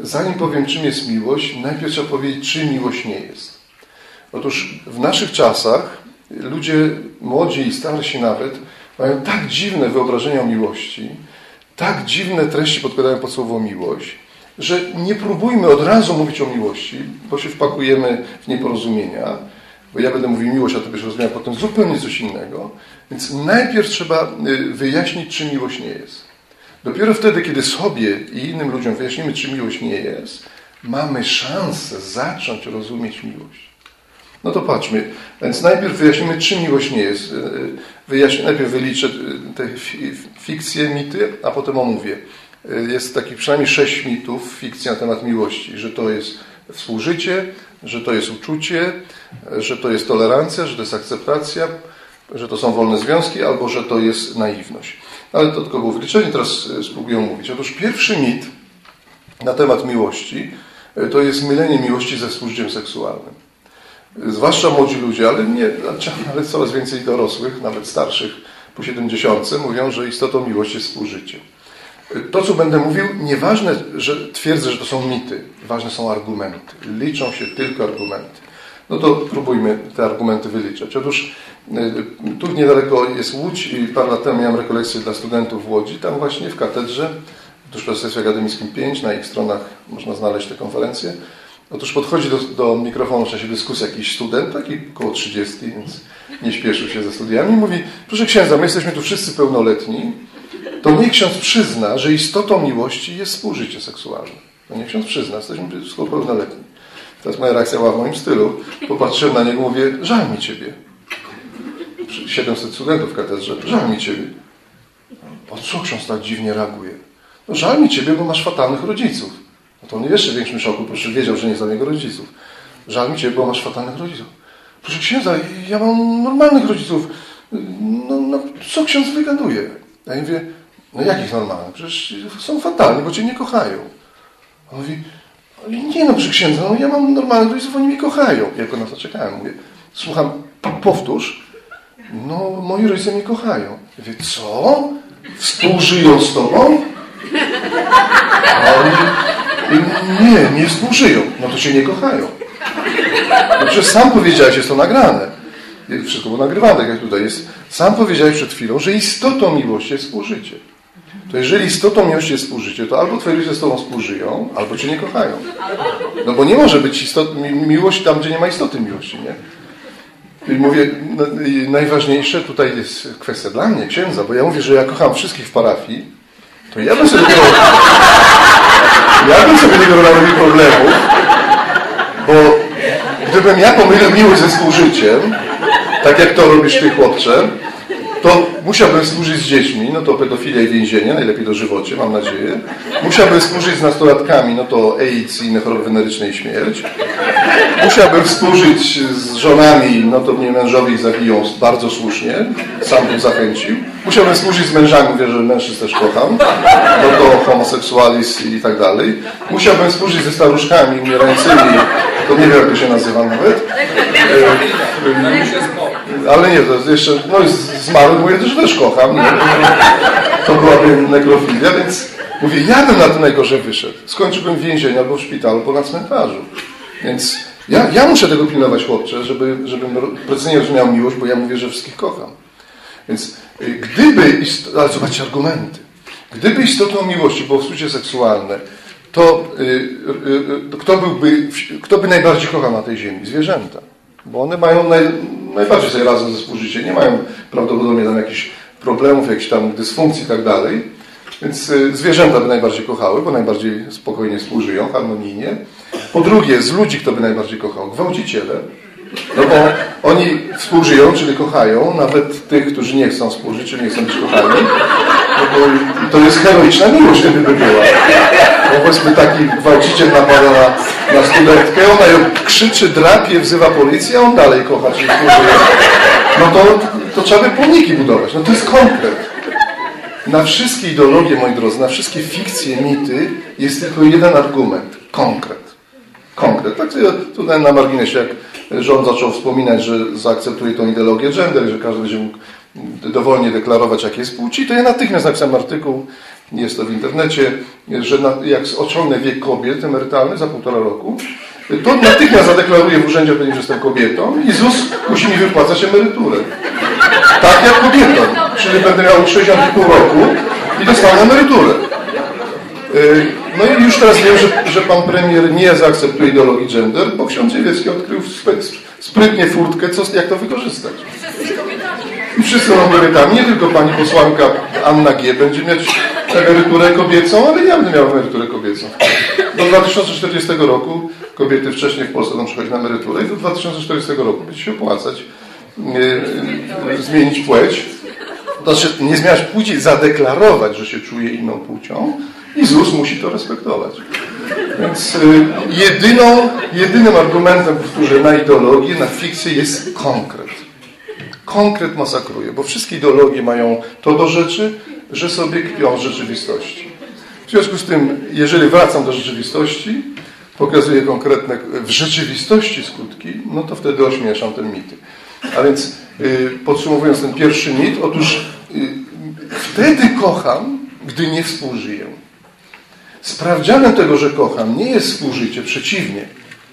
zanim powiem, czym jest miłość, najpierw trzeba powiedzieć, czym miłość nie jest. Otóż w naszych czasach ludzie młodzi i starsi nawet mają tak dziwne wyobrażenia o miłości, tak dziwne treści podkładają pod słowo miłość, że nie próbujmy od razu mówić o miłości, bo się wpakujemy w nieporozumienia, bo ja będę mówił miłość, a ty będziesz rozumiał potem zupełnie coś innego. Więc najpierw trzeba y, wyjaśnić, czym miłość nie jest. Dopiero wtedy, kiedy sobie i innym ludziom wyjaśnimy, czym miłość nie jest, mamy szansę zacząć rozumieć miłość. No to patrzmy. Więc najpierw wyjaśnimy, czym miłość nie jest. E, wyjaśnię, najpierw wyliczę e, te fikcje, mity, a potem omówię. E, jest takich przynajmniej sześć mitów, fikcji na temat miłości, że to jest współżycie, że to jest uczucie, że to jest tolerancja, że to jest akceptacja, że to są wolne związki, albo że to jest naiwność. Ale to tylko było wyliczenie, teraz spróbuję mówić. Otóż pierwszy mit na temat miłości to jest mylenie miłości ze współżyciem seksualnym zwłaszcza młodzi ludzie, ale, nie, ale coraz więcej dorosłych, nawet starszych po 70, mówią, że istotą miłości jest współżycie. To, co będę mówił, nieważne, że twierdzę, że to są mity, ważne są argumenty. Liczą się tylko argumenty. No to próbujmy te argumenty wyliczać. Otóż y, tu niedaleko jest Łódź i parę lat temu miałem rekolekcję dla studentów w Łodzi. Tam właśnie w katedrze, tuż Profesorstwie Akademickim 5, na ich stronach można znaleźć te konferencje. Otóż podchodzi do, do mikrofonu w czasie dyskusji jakiś student, taki około 30, więc nie śpieszył się ze studiami, i mówi, proszę księdza, my jesteśmy tu wszyscy pełnoletni, to niech ksiądz przyzna, że istotą miłości jest współżycie seksualne. To niech ksiądz przyzna, jesteśmy wszystko pełnoletni. Teraz moja reakcja była w moim stylu. Popatrzyłem na niego, mówię, żal mi Ciebie. 700 studentów w katedrze, żal mi Ciebie. Po co ksiądz tak dziwnie reaguje? No żal mi Ciebie, bo masz fatalnych rodziców. No to on nie jeszcze w większym szoku, proszę wiedział, że nie znam jego rodziców. Żal mi bo masz fatalnych rodziców. Proszę księdza, ja mam normalnych rodziców. No, no co ksiądz wygaduje? Ja mówię, no jakich normalnych? Przecież są fatalni, bo Cię nie kochają. On mówi, nie no, proszę księdza, no ja mam normalnych rodziców, oni mnie kochają. Ja tylko na to czekałem. Mówię, słucham, powtórz. No, moi rodzice mnie kochają. Ja mówię, co? Współżyją z tobą? A on mówi, nie, nie współżyją. No to cię nie kochają. No przecież sam powiedziałeś, jest to nagrane. Wszystko było nagrywane, jak tutaj jest. Sam powiedziałeś przed chwilą, że istotą miłości jest współżycie. To jeżeli istotą miłości jest współżycie, to albo twoi ludzie z tobą współżyją, albo cię nie kochają. No bo nie może być istot, miłość tam, gdzie nie ma istoty miłości, nie? I mówię, no, najważniejsze tutaj jest kwestia dla mnie, księdza, bo ja mówię, że ja kocham wszystkich w parafii, to ja bym sobie ja bym sobie tego narobił problemów, bo gdybym ja pomylił miłość ze współżyciem, tak jak to robisz ty, chłopcze, to musiałbym służyć z dziećmi, no to pedofilia i więzienie, najlepiej dożywocie, mam nadzieję. Musiałbym służyć z nastolatkami, no to AIDS i inne choroby weneryczne i śmierć. Musiałbym współżyć z żonami, no to mnie mężowi zabiją bardzo słusznie, sam bym zachęcił. Musiałbym służyć z mężami, mówię, że mężczyzn też kocham, no to homoseksualizm i tak dalej. Musiałbym służyć ze staruszkami umierającymi, to nie wiem jak to się nazywa nawet. E, ale nie, to jeszcze, no zmarły, bo ja też też kocham. Nie? To byłaby nekrofilia, więc mówię, ja bym na to najgorzej wyszedł. Skończyłbym w więzieniu albo w szpitalu, albo na cmentarzu. Więc ja, ja muszę tego pilnować, chłopcze, żeby, żebym precyzyjnie rozumiał miłość, bo ja mówię, że wszystkich kocham. Więc y, gdyby, ale zobaczcie argumenty, gdyby istotą miłości było współczucie seksualne, to y, y, kto, byłby, kto by najbardziej kochał na tej ziemi? Zwierzęta. Bo one mają naj, najbardziej sobie razem ze współżyciem, nie mają prawdopodobnie tam jakichś problemów, jakichś tam dysfunkcji i tak dalej. Więc zwierzęta by najbardziej kochały, bo najbardziej spokojnie współżyją, harmonijnie. Po drugie, z ludzi kto by najbardziej kochał? Gwałciciele. No bo oni współżyją, czyli kochają, nawet tych, którzy nie chcą współżyć, czyli nie chcą być kochani. No bo to jest heroiczna miłość, gdyby była. No powiedzmy taki gwałciciel napada na, na studentkę, ona ją krzyczy, drapie, wzywa policję, a on dalej kocha, współżyje. No to, to trzeba by pomniki budować. No to jest konkret. Na wszystkie ideologie, moi drodzy, na wszystkie fikcje, mity jest tylko jeden argument. Konkret. Konkret. Tak tutaj na marginesie, jak rząd zaczął wspominać, że zaakceptuje tą ideologię gender, że każdy będzie mógł dowolnie deklarować, jakie jest płci, to ja natychmiast napisałem artykuł, jest to w internecie, że na, jak osiągnę wiek kobiet emerytalny za półtora roku, to natychmiast zadeklaruję w urzędzie że jestem kobietą i ZUS musi mi wypłacać emeryturę. Tak jak kobietom. Czyli będę miał 60,5 roku i dostanę emeryturę. Y, no i już teraz wiem, że, że pan premier nie zaakceptuje ideologii gender, bo ksiądz Dziewiecki odkrył sprytnie furtkę, co, jak to wykorzystać. I wszyscy emerytami, nie tylko pani posłanka Anna G. będzie mieć emeryturę kobiecą, ale ja będę miał emeryturę kobiecą. Do 2040 roku kobiety wcześniej w Polsce będą przychodzić na emeryturę i do 2040 roku będzie się opłacać yy, zmienić płeć. Znaczy nie zmieniać płci, zadeklarować, że się czuje inną płcią, i ZUS musi to respektować. Więc y, jedyną, jedynym argumentem, powtórzę, na ideologię, na fikcję jest konkret. Konkret masakruje, bo wszystkie ideologie mają to do rzeczy, że sobie kpią z rzeczywistości. W związku z tym, jeżeli wracam do rzeczywistości, pokazuję konkretne w rzeczywistości skutki, no to wtedy ośmieszam ten mity. A więc y, podsumowując ten pierwszy mit, otóż y, wtedy kocham, gdy nie współżyję. Sprawdzianem tego, że kocham, nie jest współżycie, przeciwnie.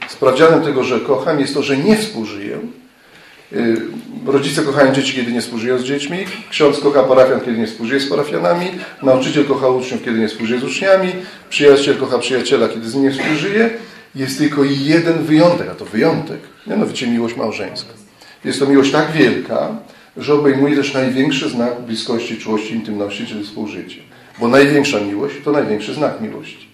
Sprawdzianem tego, że kocham, jest to, że nie współżyję. Y, rodzice kochają dzieci, kiedy nie współżyją z dziećmi. Ksiądz kocha parafian, kiedy nie współżyje z parafianami. Nauczyciel kocha uczniów, kiedy nie współżyje z uczniami. Przyjaciel kocha przyjaciela, kiedy z nim nie współżyje. Jest tylko jeden wyjątek, a to wyjątek, mianowicie miłość małżeńska. Jest to miłość tak wielka, że obejmuje też największy znak bliskości, czułości, intymności, czyli współżycie. Bo największa miłość to największy znak miłości.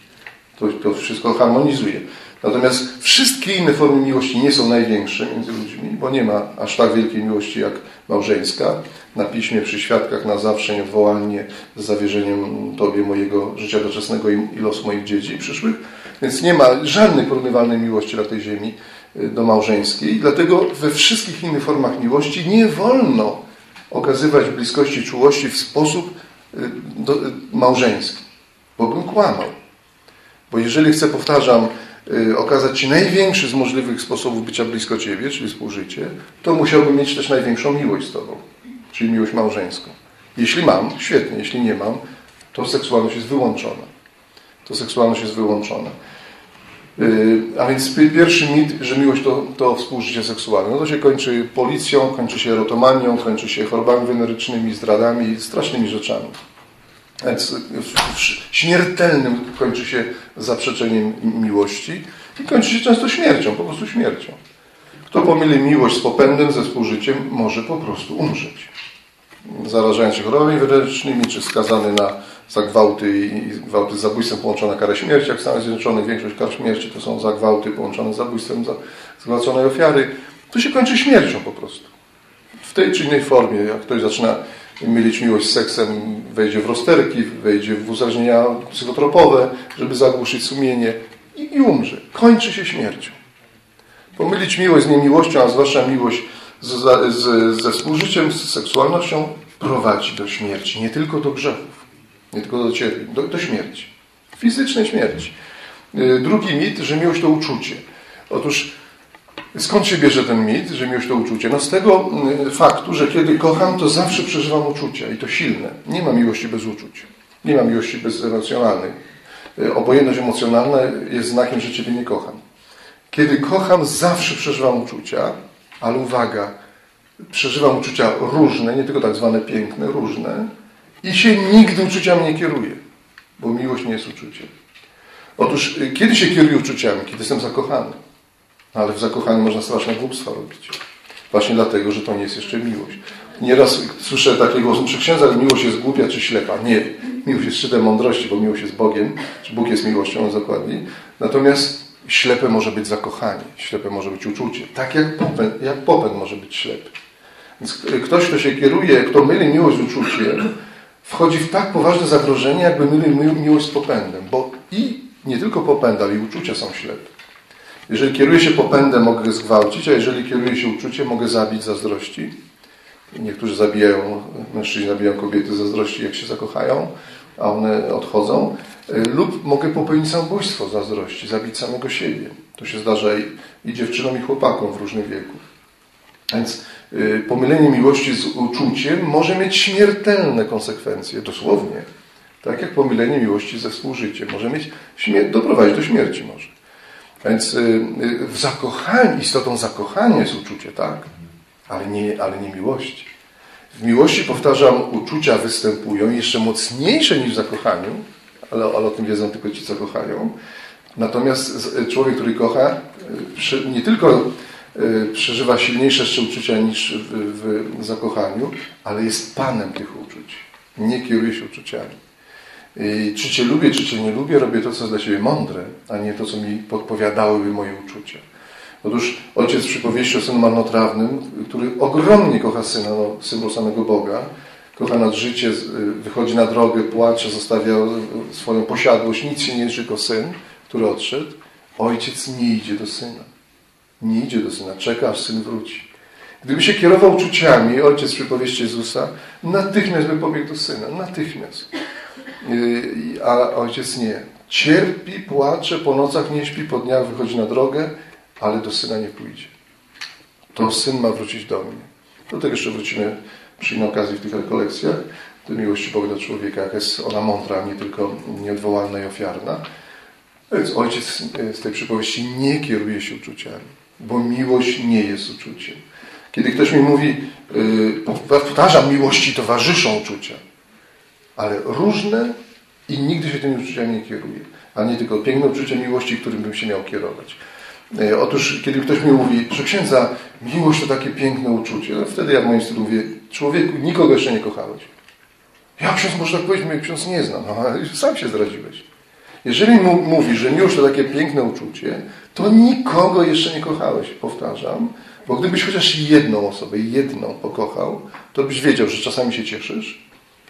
To, to wszystko harmonizuje. Natomiast wszystkie inne formy miłości nie są największe między ludźmi, bo nie ma aż tak wielkiej miłości jak małżeńska. Na piśmie, przy świadkach, na zawsze, nieodwołalnie, z zawierzeniem Tobie mojego życia doczesnego i los moich dzieci przyszłych. Więc nie ma żadnej porównywalnej miłości na tej ziemi y, do małżeńskiej. Dlatego we wszystkich innych formach miłości nie wolno okazywać bliskości, czułości w sposób y, y, małżeński, bo bym kłamał. Bo jeżeli chcę, powtarzam, okazać Ci największy z możliwych sposobów bycia blisko Ciebie, czyli współżycie, to musiałbym mieć też największą miłość z Tobą, czyli miłość małżeńską. Jeśli mam, świetnie, jeśli nie mam, to seksualność jest wyłączona. To seksualność jest wyłączona. Y, a więc pierwszy mit, że miłość to, to współżycie seksualne. No to się kończy policją, kończy się erotomanią, kończy się chorobami wenerycznymi, zdradami, strasznymi rzeczami. Więc śmiertelnym kończy się zaprzeczeniem miłości i kończy się często śmiercią, po prostu śmiercią. Kto pomyli miłość z popędem, ze współżyciem, może po prostu umrzeć. Zarażając się chorobami wenerycznymi, czy skazany na za gwałty i gwałty z zabójstwem połączona kara śmierci, jak w Stanach Zjednoczonych większość kar śmierci to są za gwałty połączone z zabójstwem za zgwałconej ofiary, to się kończy śmiercią po prostu. W tej czy innej formie, jak ktoś zaczyna mieć miłość z seksem, wejdzie w rozterki, wejdzie w uzależnienia psychotropowe, żeby zagłuszyć sumienie i, i umrze. Kończy się śmiercią. Pomylić miłość z niemiłością, a zwłaszcza miłość z, z, ze współżyciem, z seksualnością prowadzi do śmierci, nie tylko do grzechów. Nie tylko do cierpień, do, do śmierci. Fizycznej śmierci. Y, drugi mit, że miłość to uczucie. Otóż skąd się bierze ten mit, że miłość to uczucie? No z tego y, faktu, że kiedy kocham, to zawsze przeżywam uczucia i to silne. Nie ma miłości bez uczuć. Nie ma miłości bezemocjonalnej. Y, obojętność emocjonalna jest znakiem, że Ciebie nie kocham. Kiedy kocham, zawsze przeżywam uczucia, ale uwaga, przeżywam uczucia różne, nie tylko tak zwane piękne, różne, i się nigdy uczuciami nie kieruje, bo miłość nie jest uczuciem. Otóż y, kiedy się kieruję uczuciami? Kiedy jestem zakochany. Ale w zakochaniu można straszne głupstwa robić. Właśnie dlatego, że to nie jest jeszcze miłość. Nieraz słyszę takie głosy, czy księdza miłość jest głupia czy ślepa? Nie. Miłość jest szczytem mądrości, bo miłość jest Bogiem, czy Bóg jest miłością, zakładnie. Natomiast ślepe może być zakochanie, ślepe może być uczucie. Tak jak popęd, jak popęd może być ślepy. Więc ktoś, kto się kieruje, kto myli miłość z uczuciem, wchodzi w tak poważne zagrożenie, jakby mylił miłość z popędem, bo i nie tylko popęd, ale i uczucia są ślepe. Jeżeli kieruję się popędem, mogę zgwałcić, a jeżeli kieruję się uczuciem, mogę zabić zazdrości. Niektórzy zabijają, mężczyźni zabijają kobiety zazdrości, jak się zakochają, a one odchodzą. Lub mogę popełnić samobójstwo zazdrości, zabić samego siebie. To się zdarza i, i dziewczynom, i chłopakom w różnych wieku. Więc Y, pomylenie miłości z uczuciem może mieć śmiertelne konsekwencje, dosłownie. Tak jak pomylenie miłości ze współżyciem może mieć, doprowadzić do śmierci może. Więc y, y, w zakochaniu, istotą zakochania jest uczucie, tak, ale nie, ale nie miłości. W miłości, powtarzam, uczucia występują jeszcze mocniejsze niż w zakochaniu, ale, ale o tym wiedzą tylko ci, co kochają. Natomiast człowiek, który kocha, nie tylko Y, przeżywa silniejsze jeszcze uczucia niż w, w zakochaniu, ale jest panem tych uczuć. Nie kieruje się uczuciami. I czy Cię lubię, czy Cię nie lubię, robię to, co jest dla Ciebie mądre, a nie to, co mi podpowiadałyby moje uczucia. Otóż ojciec w przypowieści o synu marnotrawnym, który ogromnie kocha syna, no, symbol samego Boga, kocha nad życie, y, wychodzi na drogę, płacze, zostawia swoją posiadłość, nic się nie liczy, tylko syn, który odszedł. Ojciec nie idzie do syna. Nie idzie do syna, czeka aż syn wróci. Gdyby się kierował uczuciami, ojciec przypowieści Jezusa, natychmiast by pobiegł do syna. Natychmiast. A ojciec nie. Cierpi, płacze, po nocach nie śpi, po dniach wychodzi na drogę, ale do syna nie pójdzie. To syn ma wrócić do mnie. Do tego jeszcze wrócimy przy innej okazji w tych rekolekcjach, do miłości Boga do człowieka, jak jest ona mądra, nie tylko nieodwołalna i ofiarna. Więc ojciec z tej przypowieści nie kieruje się uczuciami bo miłość nie jest uczuciem. Kiedy ktoś mi mówi, yy, powtarzam, miłości towarzyszą uczucia, ale różne i nigdy się tymi uczuciami nie kieruje. A nie tylko piękne uczucie miłości, którym bym się miał kierować. Yy, otóż, kiedy ktoś mi mówi, że księdza, miłość to takie piękne uczucie, no wtedy ja w moim stylu mówię, człowieku, nikogo jeszcze nie kochałeś. Jak ksiądz może tak powiedzieć? Mnie ksiądz nie zna. No, ale sam się zdradziłeś. Jeżeli mówisz, że miłość to takie piękne uczucie, to nikogo jeszcze nie kochałeś, powtarzam, bo gdybyś chociaż jedną osobę, jedną pokochał, to byś wiedział, że czasami się cieszysz,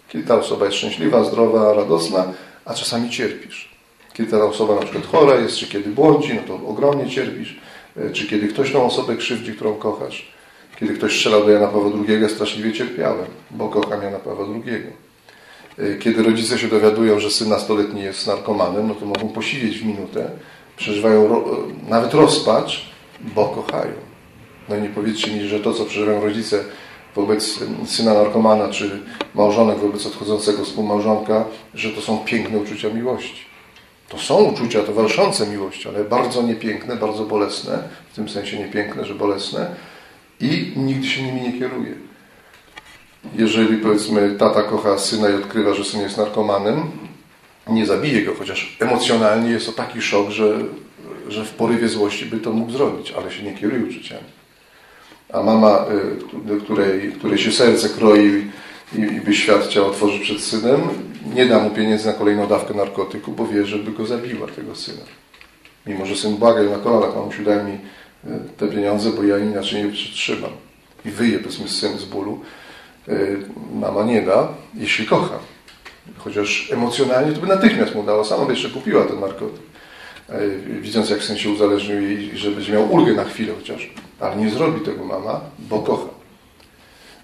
kiedy ta osoba jest szczęśliwa, zdrowa, radosna, a czasami cierpisz. Kiedy ta osoba na przykład chora jest, czy kiedy błądzi, no to ogromnie cierpisz. E, czy kiedy ktoś tą osobę krzywdzi, którą kochasz. Kiedy ktoś strzelał do Jana Pawła II, straszliwie cierpiałem, bo kocham Jana Pawła II. E, kiedy rodzice się dowiadują, że syn nastoletni jest narkomanem, no to mogą posiedzieć w minutę, przeżywają ro, e, nawet rozpacz, bo kochają. No i nie powiedzcie mi, że to, co przeżywają rodzice wobec syna narkomana, czy małżonek wobec odchodzącego współmałżonka, że to są piękne uczucia miłości. To są uczucia towarzyszące miłości, ale bardzo niepiękne, bardzo bolesne, w tym sensie niepiękne, że bolesne i nigdy się nimi nie kieruje. Jeżeli powiedzmy tata kocha syna i odkrywa, że syn jest narkomanem, nie zabije go, chociaż emocjonalnie jest to taki szok, że, że w porywie złości by to mógł zrobić, ale się nie kieruje uczuciami. A mama, y, której, której się serce kroi i, i by świat chciał otworzyć przed synem, nie da mu pieniędzy na kolejną dawkę narkotyku, bo wie, żeby go zabiła, tego syna. Mimo, że syn błaga na kolanach, mamusiu daj mi e, te pieniądze, bo ja inaczej nie przytrzymam. I wyje, powiedzmy, syn z bólu. E, mama nie da, jeśli kocha. Chociaż emocjonalnie to by natychmiast mu dała, sama by jeszcze kupiła ten narkotyk. Widząc, jak syn się uzależnił i że będzie miał ulgę na chwilę chociaż. Ale nie zrobi tego mama, bo kocha.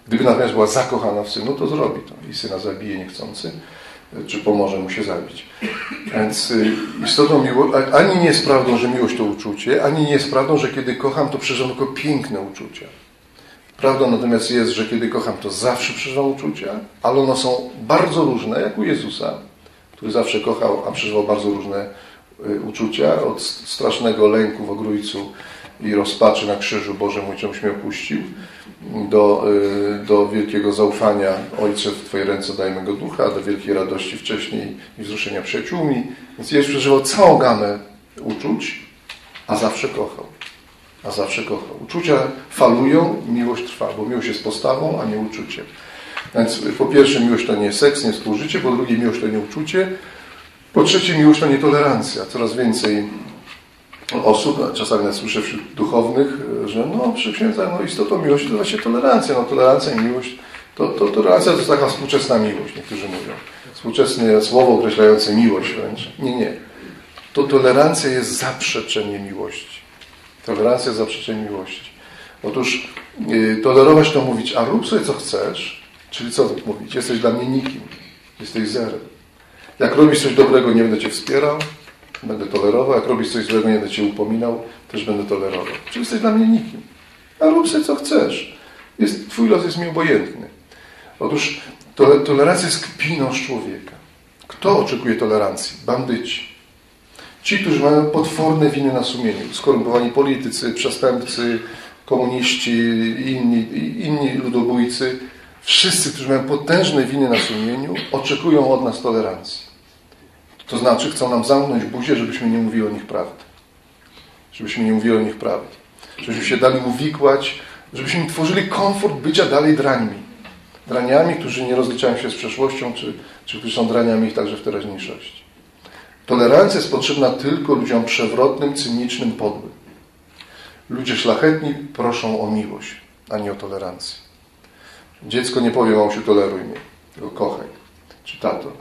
Gdyby natomiast była zakochana w synu, to zrobi to. I syna zabije niechcący czy pomoże mu się zabić. Więc y, istotą miłości, ani nie jest prawdą, że miłość to uczucie, ani nie jest prawdą, że kiedy kocham, to przeżywam tylko piękne uczucia. Prawdą natomiast jest, że kiedy kocham, to zawsze przeżywam uczucia, ale one są bardzo różne, jak u Jezusa, który zawsze kochał, a przeżywał bardzo różne y, uczucia, od strasznego lęku w ogrójcu i rozpaczy na krzyżu, Boże mój, czemuś mnie opuścił, do, y, do wielkiego zaufania Ojcze w Twoje ręce dajmy go ducha, do wielkiej radości wcześniej i wzruszenia przyjaciółmi. Więc Jezus przeżywał całą gamę uczuć, a zawsze kochał. A zawsze kochał. Uczucia falują, miłość trwa, bo miłość jest postawą, a nie uczuciem. Więc po pierwsze miłość to nie seks, nie współżycie, po drugie miłość to nie uczucie, po trzecie miłość to nietolerancja. Coraz więcej osób, czasami nas słyszę wśród duchownych, że no przy księdza, no istotą miłości to właśnie tolerancja. No tolerancja i miłość, to, to tolerancja to jest taka współczesna miłość, niektórzy mówią. Współczesne słowo określające miłość wręcz. Nie, nie. To tolerancja jest zaprzeczeniem miłości. Tolerancja jest zaprzeczeniem miłości. Otóż yy, tolerować to mówić, a rób sobie co chcesz, czyli co mówić? Jesteś dla mnie nikim. Jesteś zerem. Jak robisz coś dobrego, nie będę Cię wspierał, będę tolerował. Jak robisz coś złego, nie będę cię upominał, też będę tolerował. Czy jesteś dla mnie nikim. A rób sobie co chcesz. Jest, twój los jest mi obojętny. Otóż to, tolerancja jest kpiną człowieka. Kto oczekuje tolerancji? Bandyci. Ci, którzy mają potworne winy na sumieniu. Skorumpowani politycy, przestępcy, komuniści, inni, inni ludobójcy. Wszyscy, którzy mają potężne winy na sumieniu, oczekują od nas tolerancji. To znaczy chcą nam zamknąć buzię, żebyśmy nie mówili o nich prawdy. Żebyśmy nie mówili o nich prawdy. Żebyśmy się dali uwikłać, żebyśmy tworzyli komfort bycia dalej drańmi. Draniami, którzy nie rozliczają się z przeszłością, czy, czy którzy są draniami także w teraźniejszości. Tolerancja jest potrzebna tylko ludziom przewrotnym, cynicznym, podłym. Ludzie szlachetni proszą o miłość, a nie o tolerancję. Dziecko nie powie mamusiu toleruj mnie, tylko kochaj, czy tato.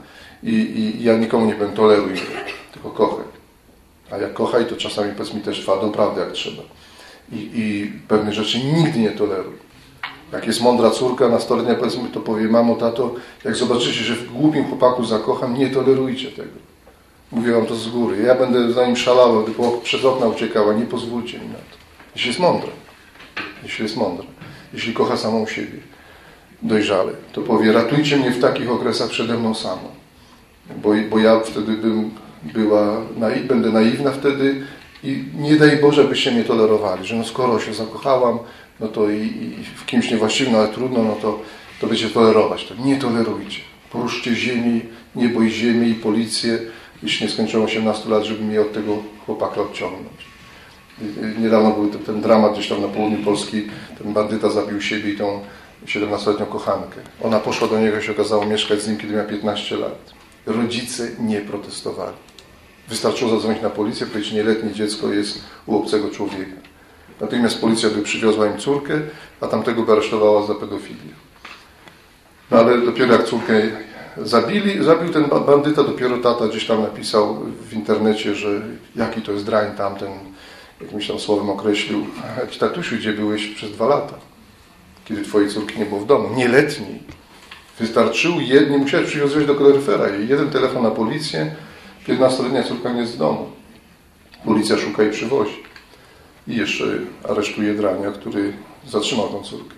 I, i ja nikomu nie powiem toleruj tylko kochaj. A jak kochaj, to czasami powiedz mi też twardą prawdę, jak trzeba. I, I pewne rzeczy nigdy nie toleruj. Jak jest mądra córka na nastoletnia, powiedzmy, to powie, mamo, tato, jak zobaczycie, że w głupim chłopaku zakocham, nie tolerujcie tego. Mówię wam to z góry. Ja będę za nim szalała, gdy przez okna uciekała. Nie pozwólcie mi na to. Jeśli jest mądra. Jeśli jest mądra. Jeśli kocha samą siebie. Dojrzale. To powie, ratujcie mnie w takich okresach przede mną samą bo, bo ja wtedy bym była, naiw, będę naiwna wtedy i nie daj Boże, byście mnie tolerowali, że no skoro się zakochałam, no to i, i w kimś niewłaściwym, no ale trudno, no to, to będziecie tolerować. To nie tolerujcie. Poruszcie ziemi, niebo i ziemię i policję, jeśli nie skończyłem 18 lat, żeby mnie od tego chłopaka odciągnąć. Niedawno był ten, ten dramat gdzieś tam na południu Polski, ten bandyta zabił siebie i tą 17-letnią kochankę. Ona poszła do niego i się okazało mieszkać z nim, kiedy miała 15 lat rodzice nie protestowali. Wystarczyło zadzwonić na policję, powiedzieć, nieletnie dziecko jest u obcego człowieka. Natychmiast policja by przywiozła im córkę, a tamtego by aresztowała za pedofilię. No ale dopiero jak córkę zabili, zabił ten bandyta, dopiero tata gdzieś tam napisał w internecie, że jaki to jest drań tamten, jakimś tam słowem określił, tatusiu, gdzie byłeś przez dwa lata, kiedy twojej córki nie było w domu, nieletniej. Wystarczył, jed, nie musiałeś przywiązać do kaloryfera, jeden telefon na policję, 15-letnia córka nie jest w domu. Policja szuka i przywozi. I jeszcze aresztuje drania, który zatrzymał tą córkę.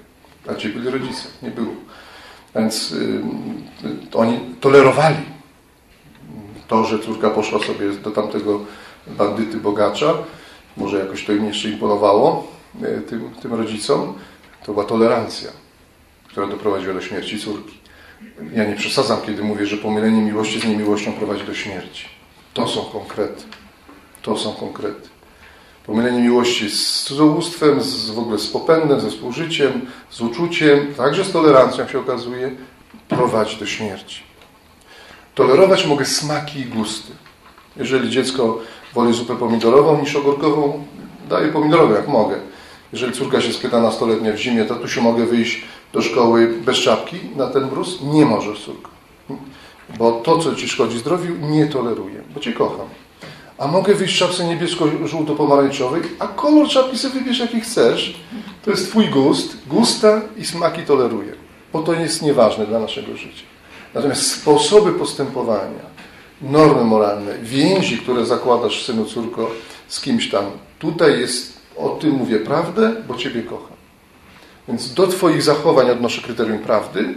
A gdzie byli rodzice? Nie było. Więc y, oni tolerowali to, że córka poszła sobie do tamtego bandyty bogacza. Może jakoś to im jeszcze imponowało, y, tym, tym rodzicom. To była tolerancja, która doprowadziła do śmierci córki. Ja nie przesadzam, kiedy mówię, że pomylenie miłości z niemiłością prowadzi do śmierci. To są konkrety. To są konkrety. Pomylenie miłości z cudzołóstwem, z, w ogóle z popędem, ze współżyciem, z uczuciem, także z tolerancją się okazuje, prowadzi do śmierci. Tolerować mogę smaki i gusty. Jeżeli dziecko woli zupę pomidorową niż ogórkową, daję pomidorową jak mogę. Jeżeli córka się spyta nastoletnia w zimie, tatusiu mogę wyjść do szkoły bez czapki na ten mróz? Nie możesz, córko. Bo to, co ci szkodzi zdrowiu, nie toleruję, bo cię kocham. A mogę wyjść w czapce niebiesko-żółto-pomarańczowej, a kolor czapki sobie wybierz jaki chcesz. To jest twój gust, gusta i smaki toleruję. Bo to jest nieważne dla naszego życia. Natomiast sposoby postępowania, normy moralne, więzi, które zakładasz, synu, córko, z kimś tam, tutaj jest, o tym mówię prawdę, bo Ciebie kocham. Więc do Twoich zachowań odnoszę kryterium prawdy,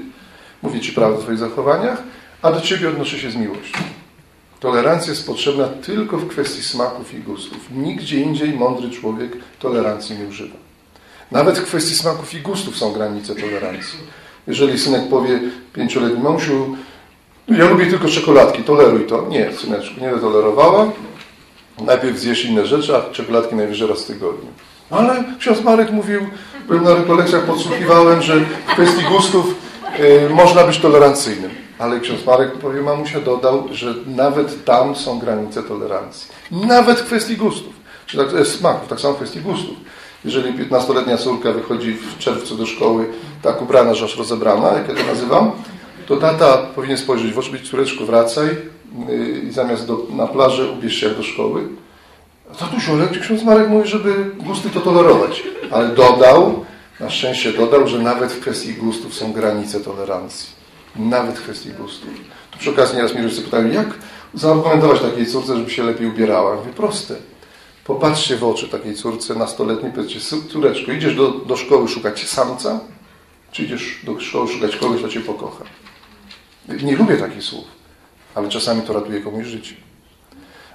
mówię Ci prawdę o Twoich zachowaniach, a do Ciebie odnoszę się z miłością. Tolerancja jest potrzebna tylko w kwestii smaków i gustów. Nigdzie indziej mądry człowiek tolerancji nie używa. Nawet w kwestii smaków i gustów są granice tolerancji. Jeżeli synek powie pięcioletni mąsiu, ja lubię tylko czekoladki, toleruj to. Nie, syneczku, nie tolerowała. Najpierw zjesz inne rzeczy, a czekoladki najwyżej raz w tygodniu. Ale ksiądz Marek mówił, byłem na rekolekcjach, podsłuchiwałem, że w kwestii gustów y, można być tolerancyjnym. Ale ksiądz Marek, powie mamusia, dodał, że nawet tam są granice tolerancji. Nawet w kwestii gustów. Czy tak, jest smaków, tak samo w kwestii gustów. Jeżeli 15-letnia córka wychodzi w czerwcu do szkoły tak ubrana, że aż rozebrana, jak ja to nazywam, to tata powinien spojrzeć w oczy, być córeczku, wracaj yy, i zamiast do, na plaży ubierz się do szkoły. Tatusiu, ale ksiądz Marek mówi, żeby gusty to tolerować. Ale dodał, na szczęście dodał, że nawet w kwestii gustów są granice tolerancji. Nawet w kwestii gustów. Tu przy okazji nieraz mnie rodzice pytają, jak zaargumentować takiej córce, żeby się lepiej ubierała? Mówię, proste. Popatrzcie w oczy takiej córce nastoletniej, powiedzcie, córeczko, idziesz do, do szkoły szukać samca, czy idziesz do szkoły szukać kogoś, kto Cię pokocha? Nie lubię takich słów, ale czasami to ratuje komuś życie.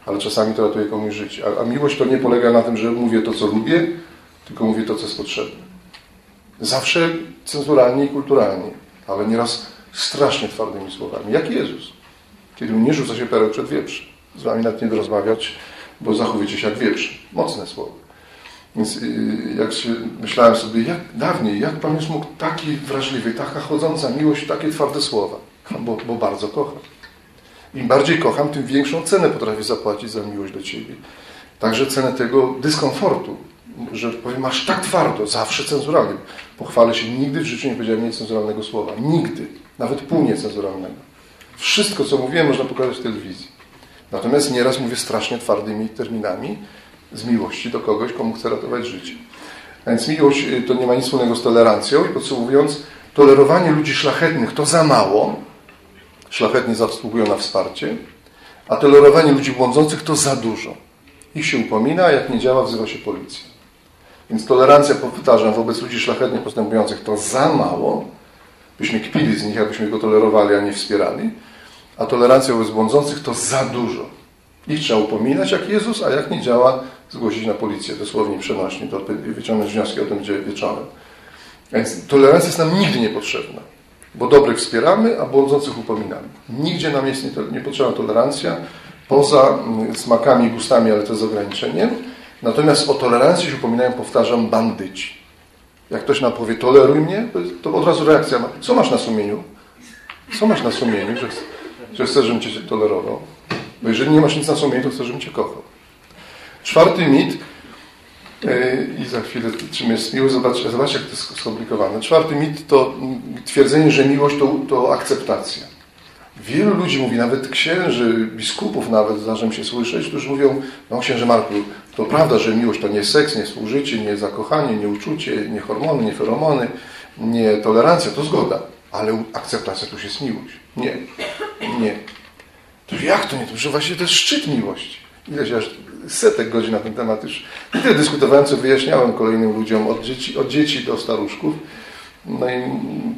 Ale czasami to ratuje komuś życie. A, a miłość to nie polega na tym, że mówię to, co lubię, tylko mówię to, co jest potrzebne. Zawsze cenzuralnie i kulturalnie, ale nieraz strasznie twardymi słowami, jak Jezus, kiedy nie rzuca się pereł przed wieprz. Z wami nawet nie rozmawiać, bo zachowujecie się jak wieprz. Mocne słowo. Więc y, jak się myślałem sobie, jak dawniej, jak Pan Jezus mógł taki wrażliwy, taka chodząca miłość, takie twarde słowa, bo, bo bardzo kocham. Im bardziej kocham, tym większą cenę potrafię zapłacić za miłość do Ciebie. Także cenę tego dyskomfortu, że powiem, masz tak twardo, zawsze cenzuralnie. Pochwalę się, nigdy w życiu nie powiedziałem niecenzuralnego słowa. Nigdy. Nawet pół niecenzuralnego. Wszystko, co mówiłem, można pokazać w telewizji. Natomiast nieraz mówię strasznie twardymi terminami z miłości do kogoś, komu chcę ratować życie. Więc miłość y, to nie ma nic wspólnego z tolerancją i podsumowując, tolerowanie ludzi szlachetnych to za mało, szlachetnie zasługują na wsparcie, a tolerowanie ludzi błądzących to za dużo. Ich się upomina, a jak nie działa, wzywa się policję. Więc tolerancja, powtarzam, wobec ludzi szlachetnie postępujących to za mało, byśmy kpili z nich, abyśmy go tolerowali, a nie wspierali, a tolerancja wobec błądzących to za dużo. Ich trzeba upominać jak Jezus, a jak nie działa, zgłosić na policję, dosłownie przenośnie, to wyciągnąć wnioski o tym będzie wieczorem. Więc tolerancja jest nam nigdy niepotrzebna, bo dobrych wspieramy, a błądzących upominamy. Nigdzie nam jest niepotrzebna tolerancja, poza mm, smakami gustami, ale to z ograniczeniem. Natomiast o tolerancję się upominają, powtarzam, bandyci. Jak ktoś nam powie, toleruj mnie, to od razu reakcja ma, co masz na sumieniu? Co masz na sumieniu, że, że chcesz, żebym cię tolerował? Bo jeżeli nie masz nic na sumieniu, to chcę, żebym Cię kochał. Czwarty mit, i za chwilę czym jest miłość, zobacz, zobacz jak to jest skomplikowane. Czwarty mit to twierdzenie, że miłość to, to akceptacja. Wielu ludzi mówi, nawet księży, biskupów nawet zdarzam się słyszeć, którzy mówią, no księże Marku, to prawda, że miłość to nie seks, nie współżycie, nie zakochanie, nie uczucie, nie hormony, nie feromony, nie tolerancja, to zgoda. Ale akceptacja to już jest miłość. Nie. Nie. To jak to nie? To że właśnie to jest szczyt miłości. Ileś aż setek godzin na ten temat już nie tyle dyskutowałem, co wyjaśniałem kolejnym ludziom od dzieci, od dzieci do staruszków. No i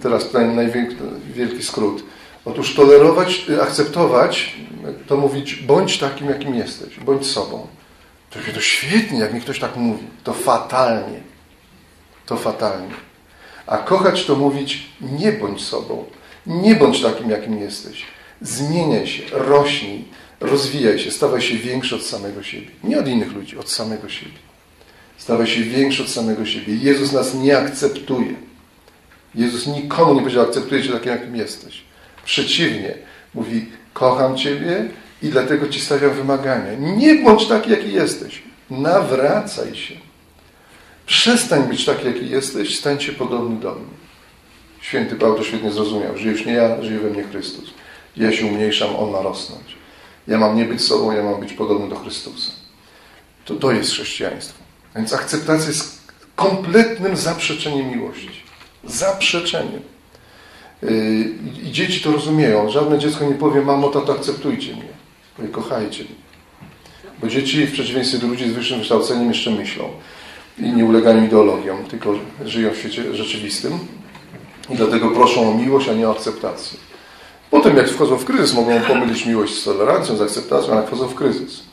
teraz ten największy skrót. Otóż tolerować, akceptować, to mówić bądź takim, jakim jesteś, bądź sobą. To, to świetnie, jak mi ktoś tak mówi. To fatalnie. To fatalnie. A kochać to mówić nie bądź sobą. Nie bądź takim, jakim jesteś. Zmieniaj się, rośnij, rozwijaj się, stawaj się większy od samego siebie. Nie od innych ludzi, od samego siebie. Stawaj się większy od samego siebie. Jezus nas nie akceptuje. Jezus nikomu nie powiedział, akceptuję cię takim, jakim jesteś. Przeciwnie, mówi, kocham ciebie i dlatego ci stawiam wymagania. Nie bądź taki, jaki jesteś. Nawracaj się. Przestań być taki, jaki jesteś, stań się podobny do mnie. Święty Paweł to świetnie zrozumiał, że już nie ja, żyje we mnie Chrystus. Ja się umniejszam, On ma rosnąć. Ja mam nie być sobą, ja mam być podobny do Chrystusa. To, to jest chrześcijaństwo. Więc akceptacja jest kompletnym zaprzeczeniem miłości. Zaprzeczeniem. Yy, I dzieci to rozumieją. Żadne dziecko nie powie, mamo, tato, akceptujcie mnie. Powie, kochajcie mnie. Bo dzieci w przeciwieństwie do ludzi z wyższym wykształceniem jeszcze myślą i nie ulegają ideologiom, tylko żyją w świecie rzeczywistym i dlatego proszą o miłość, a nie o akceptację. Potem jak wchodzą w kryzys, mogą pomylić miłość z tolerancją, z akceptacją, ale wchodzą w kryzys.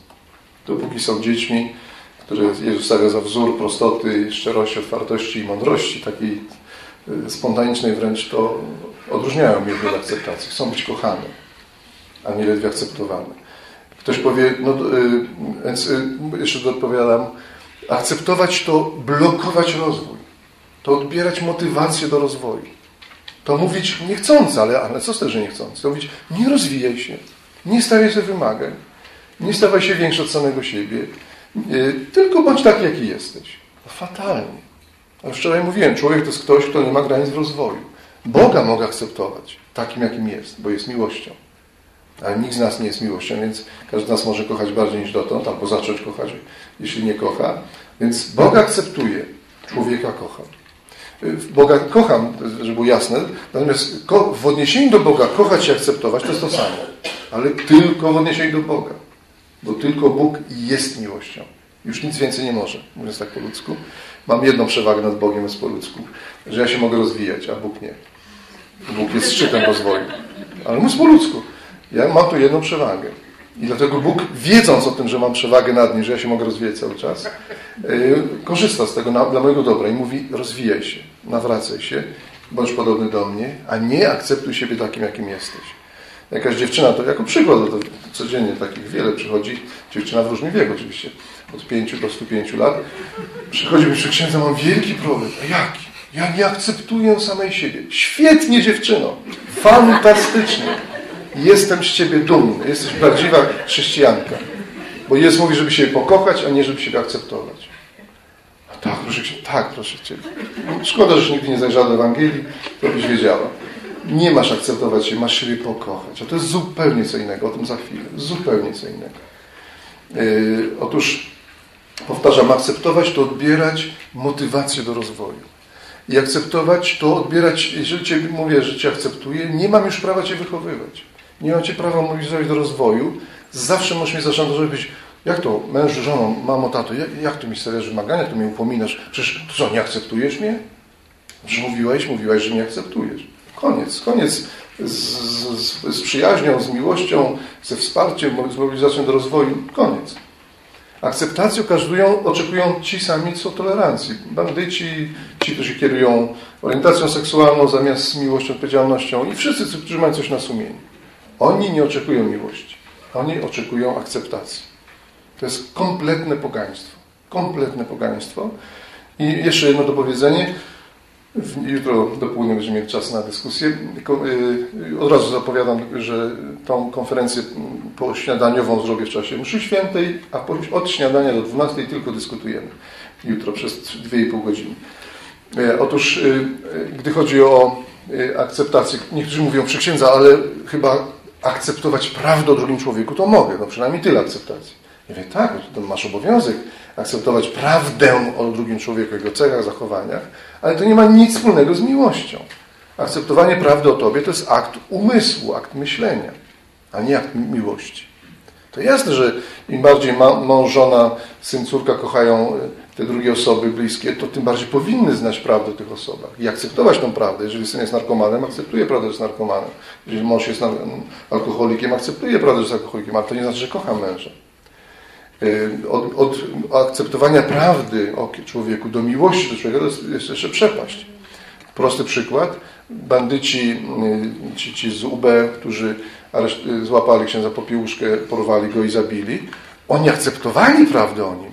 Dopóki są dziećmi, które Jezus stawia za wzór prostoty, szczerości, otwartości i mądrości, takiej y, spontanicznej wręcz, to odróżniają miłość od akceptacji. Chcą być kochane, a nie ledwie akceptowane. Ktoś powie, no y, więc y, jeszcze dopowiadam, akceptować to blokować rozwój, to odbierać motywację do rozwoju. To mówić niechcący, ale, ale co z tego, że niechcący? To mówić, nie rozwijaj się, nie stawiaj sobie wymagań, nie stawaj się większy od samego siebie, tylko bądź taki, jaki jesteś. No, fatalnie. Ale wczoraj mówiłem, człowiek to jest ktoś, kto nie ma granic w rozwoju. Boga mogę akceptować takim, jakim jest, bo jest miłością. Ale nikt z nas nie jest miłością, więc każdy z nas może kochać bardziej niż dotąd, albo zacząć kochać, jeśli nie kocha. Więc Boga akceptuje, człowieka kocha. Boga kocham, żeby było jasne, natomiast w odniesieniu do Boga kochać i akceptować to jest to samo, ale tylko w odniesieniu do Boga, bo tylko Bóg jest miłością. Już nic więcej nie może, mówiąc tak po ludzku. Mam jedną przewagę nad Bogiem, jest po ludzku, że ja się mogę rozwijać, a Bóg nie. Bóg jest szczytem rozwoju. Ale mówiąc po ludzku, ja mam tu jedną przewagę. I dlatego Bóg, wiedząc o tym, że mam przewagę nad nim, że ja się mogę rozwijać cały czas, yy, korzysta z tego na, dla mojego dobra i mówi: rozwijaj się, nawracaj się, bądź podobny do mnie, a nie akceptuj siebie takim, jakim jesteś. Jakaś dziewczyna, to jako przykład, to codziennie takich wiele przychodzi, dziewczyna w różnym wieku oczywiście, od 5 do 105 lat, przychodzi mi przy księdza, mam wielki problem. A jaki? Ja nie akceptuję samej siebie. Świetnie dziewczyno, fantastycznie. Jestem z Ciebie dumny. Jesteś prawdziwa chrześcijanka. Bo Jezus mówi, żeby się pokochać, a nie żeby siebie akceptować. Tak, proszę tak, proszę Ciebie. Szkoda, że nigdy nie zajrzała do Ewangelii, to byś wiedziała. Nie masz akceptować się, masz siebie pokochać. A to jest zupełnie co innego, o tym za chwilę. Zupełnie co innego. Yy, otóż, powtarzam, akceptować to odbierać motywację do rozwoju. I akceptować to odbierać, jeżeli Cię mówię, że Cię akceptuję, nie mam już prawa Cię wychowywać. Nie macie prawa mobilizować do rozwoju. Zawsze możesz mnie być jak to, męż, żoną, mamo, tato, jak, jak to mi stawiasz wymagania, jak to mnie upominasz? Przecież to co, nie akceptujesz mnie? Przecież mówiłeś, mówiłaś, że nie akceptujesz. Koniec, koniec z, z, z przyjaźnią, z miłością, ze wsparciem, z mobilizacją do rozwoju. Koniec. Akceptację okazują, oczekują ci sami co tolerancji. Bandyci, ci, którzy kierują orientacją seksualną zamiast miłością, odpowiedzialnością i wszyscy, którzy mają coś na sumieniu. Oni nie oczekują miłości. Oni oczekują akceptacji. To jest kompletne pogaństwo. Kompletne pogaństwo. I jeszcze jedno dopowiedzenie. Jutro do południa będziemy mieli czas na dyskusję. Y, od razu zapowiadam, że tą konferencję po śniadaniową zrobię w czasie mszy świętej, a od śniadania do 12 tylko dyskutujemy. Jutro przez 2,5 godziny. E, otóż, e, e, gdy chodzi o akceptację, niektórzy mówią przy księdza, ale chyba akceptować prawdę o drugim człowieku, to mogę. No przynajmniej tyle akceptacji. Ja mówię, tak, to masz obowiązek akceptować prawdę o drugim człowieku, jego cechach, zachowaniach, ale to nie ma nic wspólnego z miłością. Akceptowanie prawdy o tobie to jest akt umysłu, akt myślenia, a nie akt miłości. To jasne, że im bardziej mąż, żona, syn, córka kochają e, te drugie osoby bliskie, to tym bardziej powinny znać prawdę o tych osobach i akceptować tą prawdę. Jeżeli syn jest narkomanem, akceptuje prawdę, że jest narkomanem. Jeżeli mąż jest alkoholikiem, akceptuje prawdę, że jest alkoholikiem, ale to nie znaczy, że kocha męża. E, od, od akceptowania prawdy o człowieku do miłości do człowieka jest, jeszcze przepaść. Prosty przykład. Bandyci, e, ci, ci z UB, którzy złapali księdza Popiełuszkę, porwali go i zabili, oni akceptowali prawdę o nim.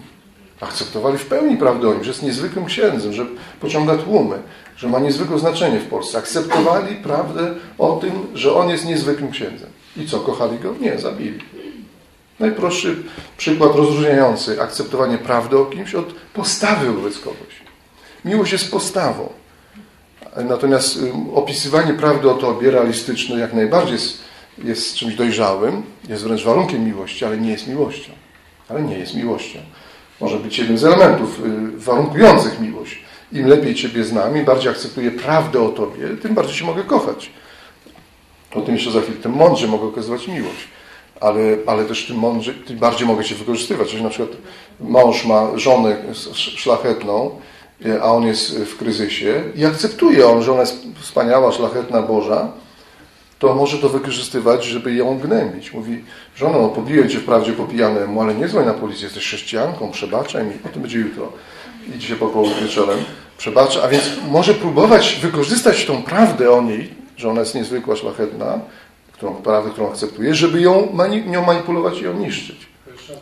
Akceptowali w pełni prawdę o nim, że jest niezwykłym księdzem, że pociąga tłumy, że ma niezwykłe znaczenie w Polsce. Akceptowali prawdę o tym, że on jest niezwykłym księdzem. I co, kochali go? Nie, zabili. Najprostszy przykład rozróżniający akceptowanie prawdy o kimś od postawy wobec kogoś. Miłość jest postawą. Natomiast opisywanie prawdy o tobie realistyczne jak najbardziej jest, jest czymś dojrzałym, jest wręcz warunkiem miłości, ale nie jest miłością. Ale nie jest miłością. Może być jednym z elementów y, warunkujących miłość. Im lepiej Ciebie znam, im bardziej akceptuję prawdę o Tobie, tym bardziej Cię mogę kochać. O tym jeszcze za chwilę. Tym mądrze mogę okazywać miłość ale, ale też tym, mądrze, tym bardziej mogę Cię wykorzystywać. Jeżeli na przykład mąż ma żonę szlachetną, e, a on jest w kryzysie i akceptuje on, że ona jest wspaniała, szlachetna, Boża, to może to wykorzystywać, żeby ją gnębić. Mówi, żono, pobiję Cię wprawdzie po pijanemu, ale nie dzwoń na policję, jesteś chrześcijanką, przebaczaj mi. O tym będzie jutro. I dzisiaj po południu wieczorem. Przebaczę, a więc może próbować wykorzystać tą prawdę o niej, że ona jest niezwykła, szlachetna, którą, prawdę, którą akceptuje, żeby ją mani nią manipulować i ją niszczyć.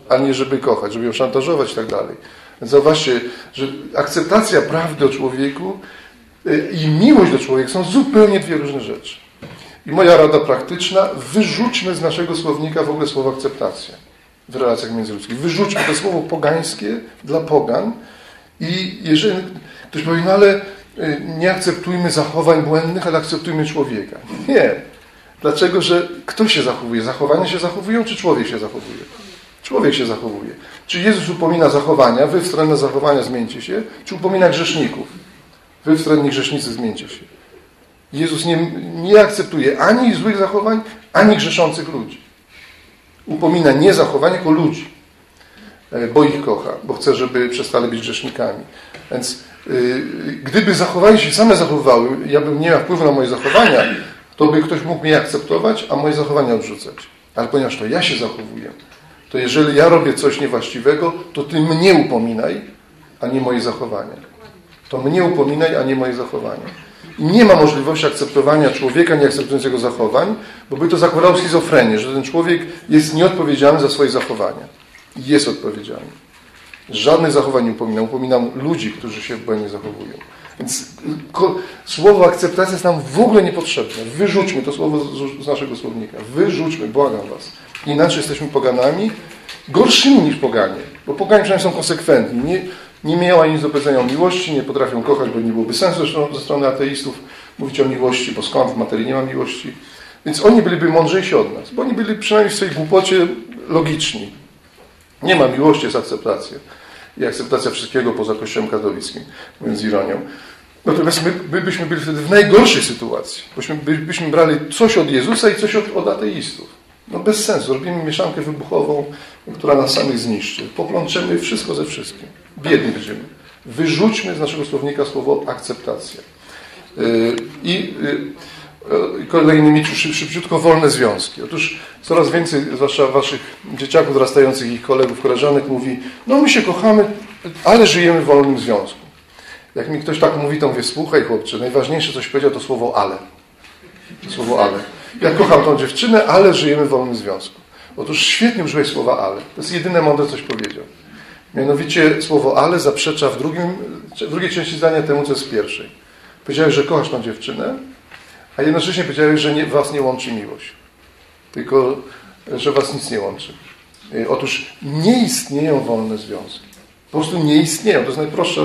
A nie żeby kochać, żeby ją szantażować i tak dalej. Zauważcie, że akceptacja prawdy o człowieku y, i miłość do człowieka są zupełnie dwie różne rzeczy. I moja rada praktyczna, wyrzućmy z naszego słownika w ogóle słowo akceptacja w relacjach międzyludzkich. Wyrzućmy to słowo pogańskie dla pogan i jeżeli ktoś powie, no ale y, nie akceptujmy zachowań błędnych, ale akceptujmy człowieka. Nie. Dlaczego? Że kto się zachowuje? Zachowania się zachowują, czy człowiek się zachowuje? Człowiek się zachowuje. Czy Jezus upomina zachowania, wy wstrętne zachowania zmieńcie się, czy upomina grzeszników? Wy wstrętni grzesznicy zmieńcie się. Jezus nie, nie akceptuje ani złych zachowań, ani grzeszących ludzi. Upomina nie zachowania, tylko ludzi. E, bo ich kocha, bo chce, żeby przestali być grzesznikami. Więc yy, gdyby zachowania się same zachowywały, ja bym nie miał wpływu na moje zachowania, to by ktoś mógł mnie akceptować, a moje zachowania odrzucać. Ale ponieważ to ja się zachowuję, to jeżeli ja robię coś niewłaściwego, to ty mnie upominaj, a nie moje zachowania. To mnie upominaj, a nie moje zachowania. I nie ma możliwości akceptowania człowieka nie akceptującego zachowań, bo by to zakładało schizofrenię, że ten człowiek jest nieodpowiedzialny za swoje zachowania. I jest odpowiedzialny. Żadnych zachowań nie upominam. Upominam ludzi, którzy się błędnie zachowują. Więc słowo akceptacja jest nam w ogóle niepotrzebne. Wyrzućmy to słowo z naszego słownika. Wyrzućmy, błagam Was. Inaczej jesteśmy poganami, gorszymi niż poganie. Bo poganie przynajmniej są konsekwentni. Nie, nie miała nic do powiedzenia o miłości, nie potrafią kochać, bo nie byłoby sensu zresztą ze strony ateistów mówić o miłości, bo skąd w materii nie ma miłości. Więc oni byliby mądrzejsi od nas, bo oni byli przynajmniej w swojej głupocie logiczni. Nie ma miłości, jest akceptacja i akceptacja wszystkiego poza Kościołem katolickim, mówiąc ironią. Natomiast my, my byśmy byli wtedy w najgorszej sytuacji. Byśmy, byśmy brali coś od Jezusa i coś od, od ateistów. No bez sensu. Robimy mieszankę wybuchową, która nas samych zniszczy. Poplączymy wszystko ze wszystkim. Biedni będziemy. Wyrzućmy z naszego słownika słowo akceptacja. Yy, I yy, kolejnymi szybciutko wolne związki. Otóż coraz więcej, zwłaszcza waszych dzieciaków dorastających i kolegów, koleżanek mówi, no my się kochamy, ale żyjemy w wolnym związku. Jak mi ktoś tak mówi, to mówię, słuchaj chłopcze, najważniejsze coś powiedział to słowo ale. Słowo ale. Ja kocham tą dziewczynę, ale żyjemy w wolnym związku. Otóż świetnie użyłeś słowa ale. To jest jedyne mądre, coś powiedział. Mianowicie słowo ale zaprzecza w, drugim, w drugiej części zdania temu, co jest w pierwszej. Powiedziałeś, że kochasz tą dziewczynę, a jednocześnie powiedziałeś, że nie, was nie łączy miłość. Tylko że was nic nie łączy. Otóż nie istnieją wolne związki. Po prostu nie istnieją. To jest najprostszy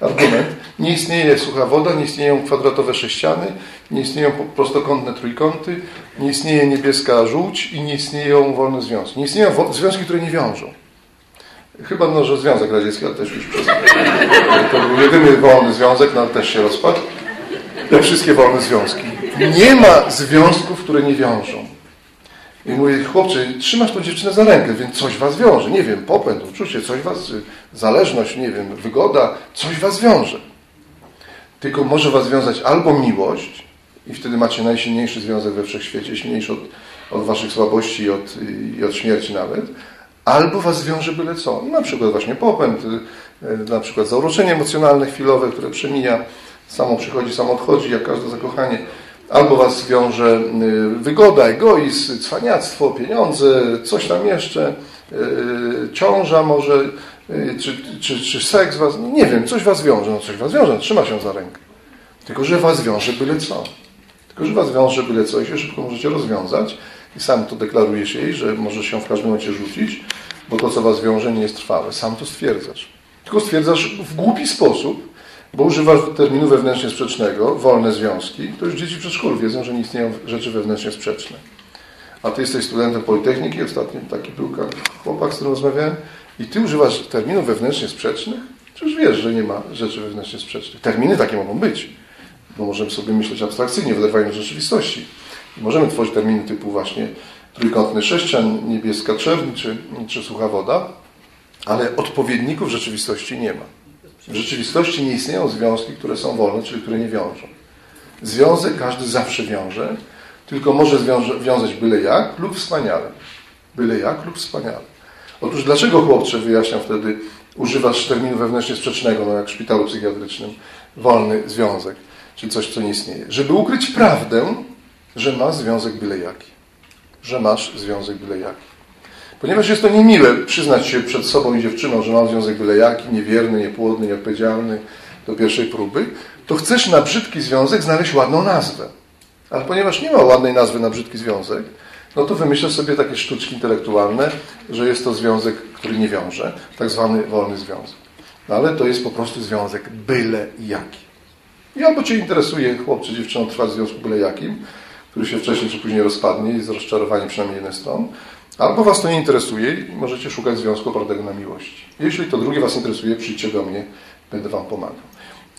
argument. Nie istnieje sucha woda, nie istnieją kwadratowe sześciany, nie istnieją prostokątne trójkąty, nie istnieje niebieska żółć i nie istnieją wolne związki. Nie istnieją związki, które nie wiążą. Chyba no, że Związek Radziecki, ale też już przez... To był jedyny wolny związek, no ale też się rozpadł. Jak wszystkie wolne związki. Nie ma związków, które nie wiążą. I mówię, chłopcze, trzymasz tą dziewczynę za rękę, więc coś was wiąże. Nie wiem, popęd, uczucie, coś was, zależność, nie wiem, wygoda, coś was wiąże. Tylko może was wiązać albo miłość, i wtedy macie najsilniejszy związek we wszechświecie, silniejszy od, od waszych słabości i od, i od śmierci nawet, albo was wiąże byle co. Na przykład właśnie popęd, y, na przykład zauroczenie emocjonalne chwilowe, które przemija, samo przychodzi, samo odchodzi, jak każde zakochanie. Albo was wiąże y, wygoda, egoizm, cwaniactwo, pieniądze, coś tam jeszcze, y, ciąża może, czy, czy, czy seks was, nie wiem, coś was wiąże, no coś was wiąże, no trzyma się za rękę. Tylko, że was wiąże byle co. Tylko, że was wiąże byle co i się szybko możecie rozwiązać i sam to deklarujesz jej, że możesz się w każdym momencie rzucić, bo to, co was wiąże, nie jest trwałe. Sam to stwierdzasz. Tylko stwierdzasz w głupi sposób, bo używasz terminu wewnętrznie sprzecznego, wolne związki, to już dzieci w przedszkolu wiedzą, że nie istnieją rzeczy wewnętrznie sprzeczne. A ty jesteś studentem Politechniki, ostatnio taki był chłopak, z którym rozmawiałem, i ty używasz terminów wewnętrznie sprzecznych? Przecież wiesz, że nie ma rzeczy wewnętrznie sprzecznych. Terminy takie mogą być, bo możemy sobie myśleć abstrakcyjnie, wylewają rzeczywistości. Możemy tworzyć terminy typu właśnie trójkątny sześcian, niebieska czerń czy, czy sucha woda, ale odpowiedników w rzeczywistości nie ma. W rzeczywistości nie istnieją związki, które są wolne, czyli które nie wiążą. Związek każdy zawsze wiąże, tylko może zwiąże, wiązać byle jak lub wspaniale. Byle jak lub wspaniale. Otóż dlaczego chłopcze, wyjaśniam wtedy, używasz terminu wewnętrznie sprzecznego, no jak w szpitalu psychiatrycznym, wolny związek, czyli coś, co nie istnieje. Żeby ukryć prawdę, że ma związek byle jaki. Że masz związek byle jaki. Ponieważ jest to niemiłe przyznać się przed sobą i dziewczyną, że mam związek byle jaki, niewierny, niepłodny, nieodpowiedzialny do pierwszej próby, to chcesz na brzydki związek znaleźć ładną nazwę. Ale ponieważ nie ma ładnej nazwy na brzydki związek, no to wymyślasz sobie takie sztuczki intelektualne, że jest to związek, który nie wiąże, tak zwany wolny związek. No ale to jest po prostu związek byle jaki. I albo Cię interesuje, chłop czy dziewczyna trwa w związku byle jakim, który się wcześniej czy później rozpadnie i z rozczarowaniem przynajmniej jednej strony, albo Was to nie interesuje i możecie szukać związku opartego na miłości. Jeśli to drugie Was interesuje, przyjdźcie do mnie, będę Wam pomagał.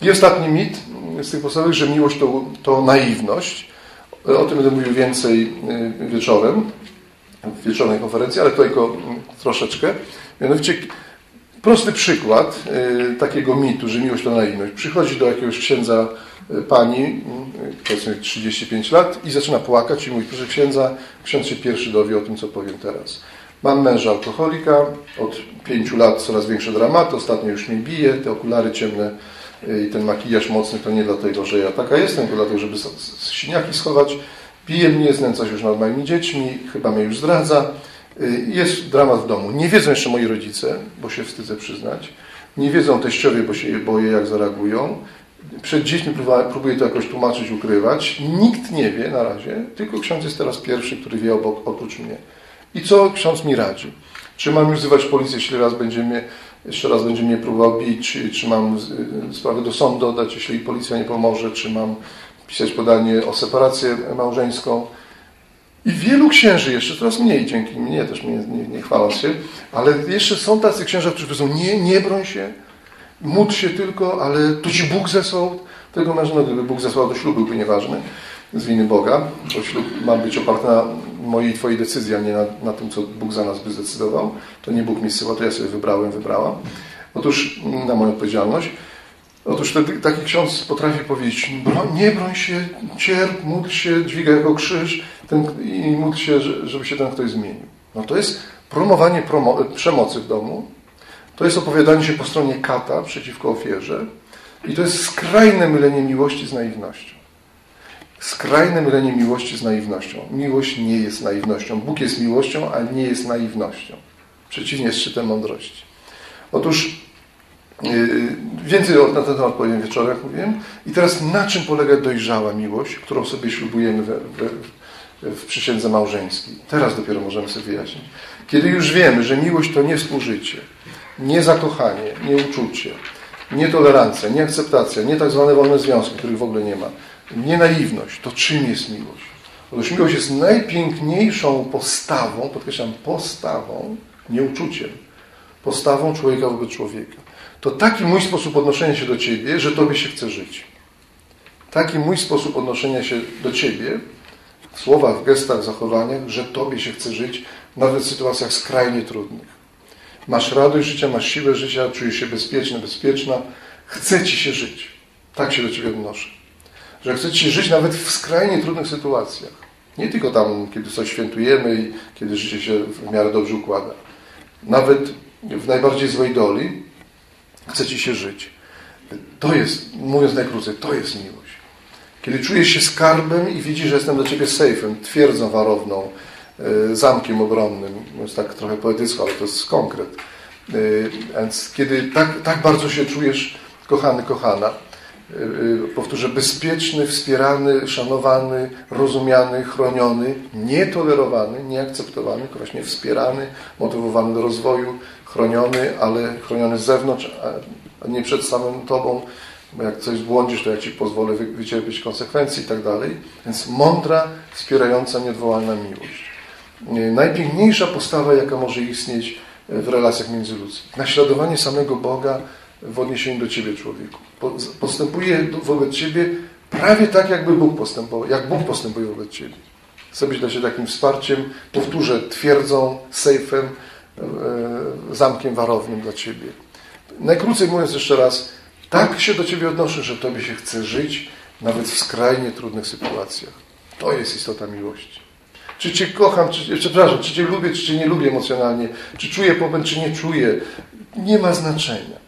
I ostatni mit z tych podstawowych, że miłość to, to naiwność. O tym będę mówił więcej y, wieczorem, w wieczornej konferencji, ale tylko troszeczkę. Mianowicie prosty przykład y, takiego mitu, że miłość to naiwność. Przychodzi do jakiegoś księdza y, pani, powiedzmy 35 lat i zaczyna płakać i mówi, proszę księdza, ksiądz się pierwszy dowie o tym, co powiem teraz. Mam męża alkoholika, od pięciu lat coraz większe dramaty, ostatnio już mnie bije, te okulary ciemne i ten makijaż mocny to nie dlatego, że ja taka jestem, to dlatego, żeby siniaki schować. Bije mnie, znęca się już nad moimi dziećmi, chyba mnie już zdradza. Y, jest dramat w domu. Nie wiedzą jeszcze moi rodzice, bo się wstydzę przyznać. Nie wiedzą teściowie, bo się boję, jak zareagują. Przed dziećmi próbuję to jakoś tłumaczyć, ukrywać. Nikt nie wie na razie, tylko ksiądz jest teraz pierwszy, który wie obok, oprócz mnie. I co ksiądz mi radzi? Czy mam już wzywać policję, jeśli raz będzie mnie jeszcze raz będzie mnie próbował bić, czy, mam sprawę do sądu oddać, jeśli policja nie pomoże, czy mam pisać podanie o separację małżeńską. I wielu księży, jeszcze coraz mniej dzięki mnie, też nie, nie, nie się, ale jeszcze są tacy księża, którzy powiedzą, nie, nie broń się, módl się tylko, ale to ci Bóg zesłał tego męża, no gdyby Bóg zesłał, to ślub byłby nieważny z winy Boga, bo ślub ma być oparty na mojej Twojej decyzji, a nie na, na, tym, co Bóg za nas by zdecydował. To nie Bóg mi zsyła, to ja sobie wybrałem, wybrałam. Otóż na moją odpowiedzialność. Otóż wtedy taki ksiądz potrafi powiedzieć, nie broń się, cierp, módl się, dźwigaj jako krzyż ten, i módl się, żeby się ten ktoś zmienił. No to jest promowanie promo przemocy w domu, to jest opowiadanie się po stronie kata przeciwko ofierze i to jest skrajne mylenie miłości z naiwnością. Skrajne mylenie miłości z naiwnością. Miłość nie jest naiwnością. Bóg jest miłością, ale nie jest naiwnością. Przeciwnie z szczytem mądrości. Otóż więcej na ten temat powiem wieczorem, mówiłem. I teraz na czym polega dojrzała miłość, którą sobie ślubujemy w przysiędze małżeńskiej. Teraz dopiero możemy sobie wyjaśnić. Kiedy już wiemy, że miłość to nie współżycie, nie zakochanie, nie uczucie, nie tolerancja, nie akceptacja, nie tak zwane wolne związki, których w ogóle nie ma, nie naiwność, to czym jest miłość? Otóż miłość jest najpiękniejszą postawą, podkreślam, postawą, nie uczuciem, postawą człowieka wobec człowieka. To taki mój sposób odnoszenia się do Ciebie, że Tobie się chce żyć. Taki mój sposób odnoszenia się do Ciebie, w słowach, w gestach, zachowaniach, że Tobie się chce żyć, nawet w sytuacjach skrajnie trudnych. Masz radość życia, masz siłę życia, czujesz się bezpieczny, bezpieczna, chce Ci się żyć. Tak się do Ciebie odnoszę. Że chce Ci się żyć nawet w skrajnie trudnych sytuacjach. Nie tylko tam, kiedy coś świętujemy i kiedy życie się w miarę dobrze układa. Nawet w najbardziej złej doli chce Ci się żyć. To jest, mówiąc najkrócej, to jest miłość. Kiedy czujesz się skarbem i widzisz, że jestem dla Ciebie sejfem, twierdzą warowną, e, zamkiem obronnym, jest tak trochę poetycko, ale to jest konkret. E, więc kiedy tak, tak bardzo się czujesz kochany, kochana, e, powtórzę, bezpieczny, wspierany, szanowany, rozumiany, chroniony, nietolerowany, nieakceptowany, właśnie wspierany, motywowany do rozwoju, chroniony, ale chroniony z zewnątrz, a nie przed samym Tobą, bo jak coś zbłądzisz, to ja Ci pozwolę wycierpieć konsekwencje i tak dalej. Więc mądra, wspierająca, nieodwołalna miłość. Najpiękniejsza postawa, jaka może istnieć w relacjach międzyludzkich. Naśladowanie samego Boga w odniesieniu do Ciebie, człowieku. Postępuje wobec Ciebie prawie tak, jakby Bóg postępował, jak Bóg postępuje wobec Ciebie. Chcę być dla Ciebie takim wsparciem, powtórzę, twierdzą, sejfem, e, zamkiem warownym dla Ciebie. Najkrócej mówiąc jeszcze raz, tak się do Ciebie odnoszę, że Tobie się chce żyć nawet w skrajnie trudnych sytuacjach. To jest istota miłości. Czy Cię kocham, czy, przepraszam, czy Cię lubię, czy Cię nie lubię emocjonalnie, czy czuję popęd, czy nie czuję, nie ma znaczenia.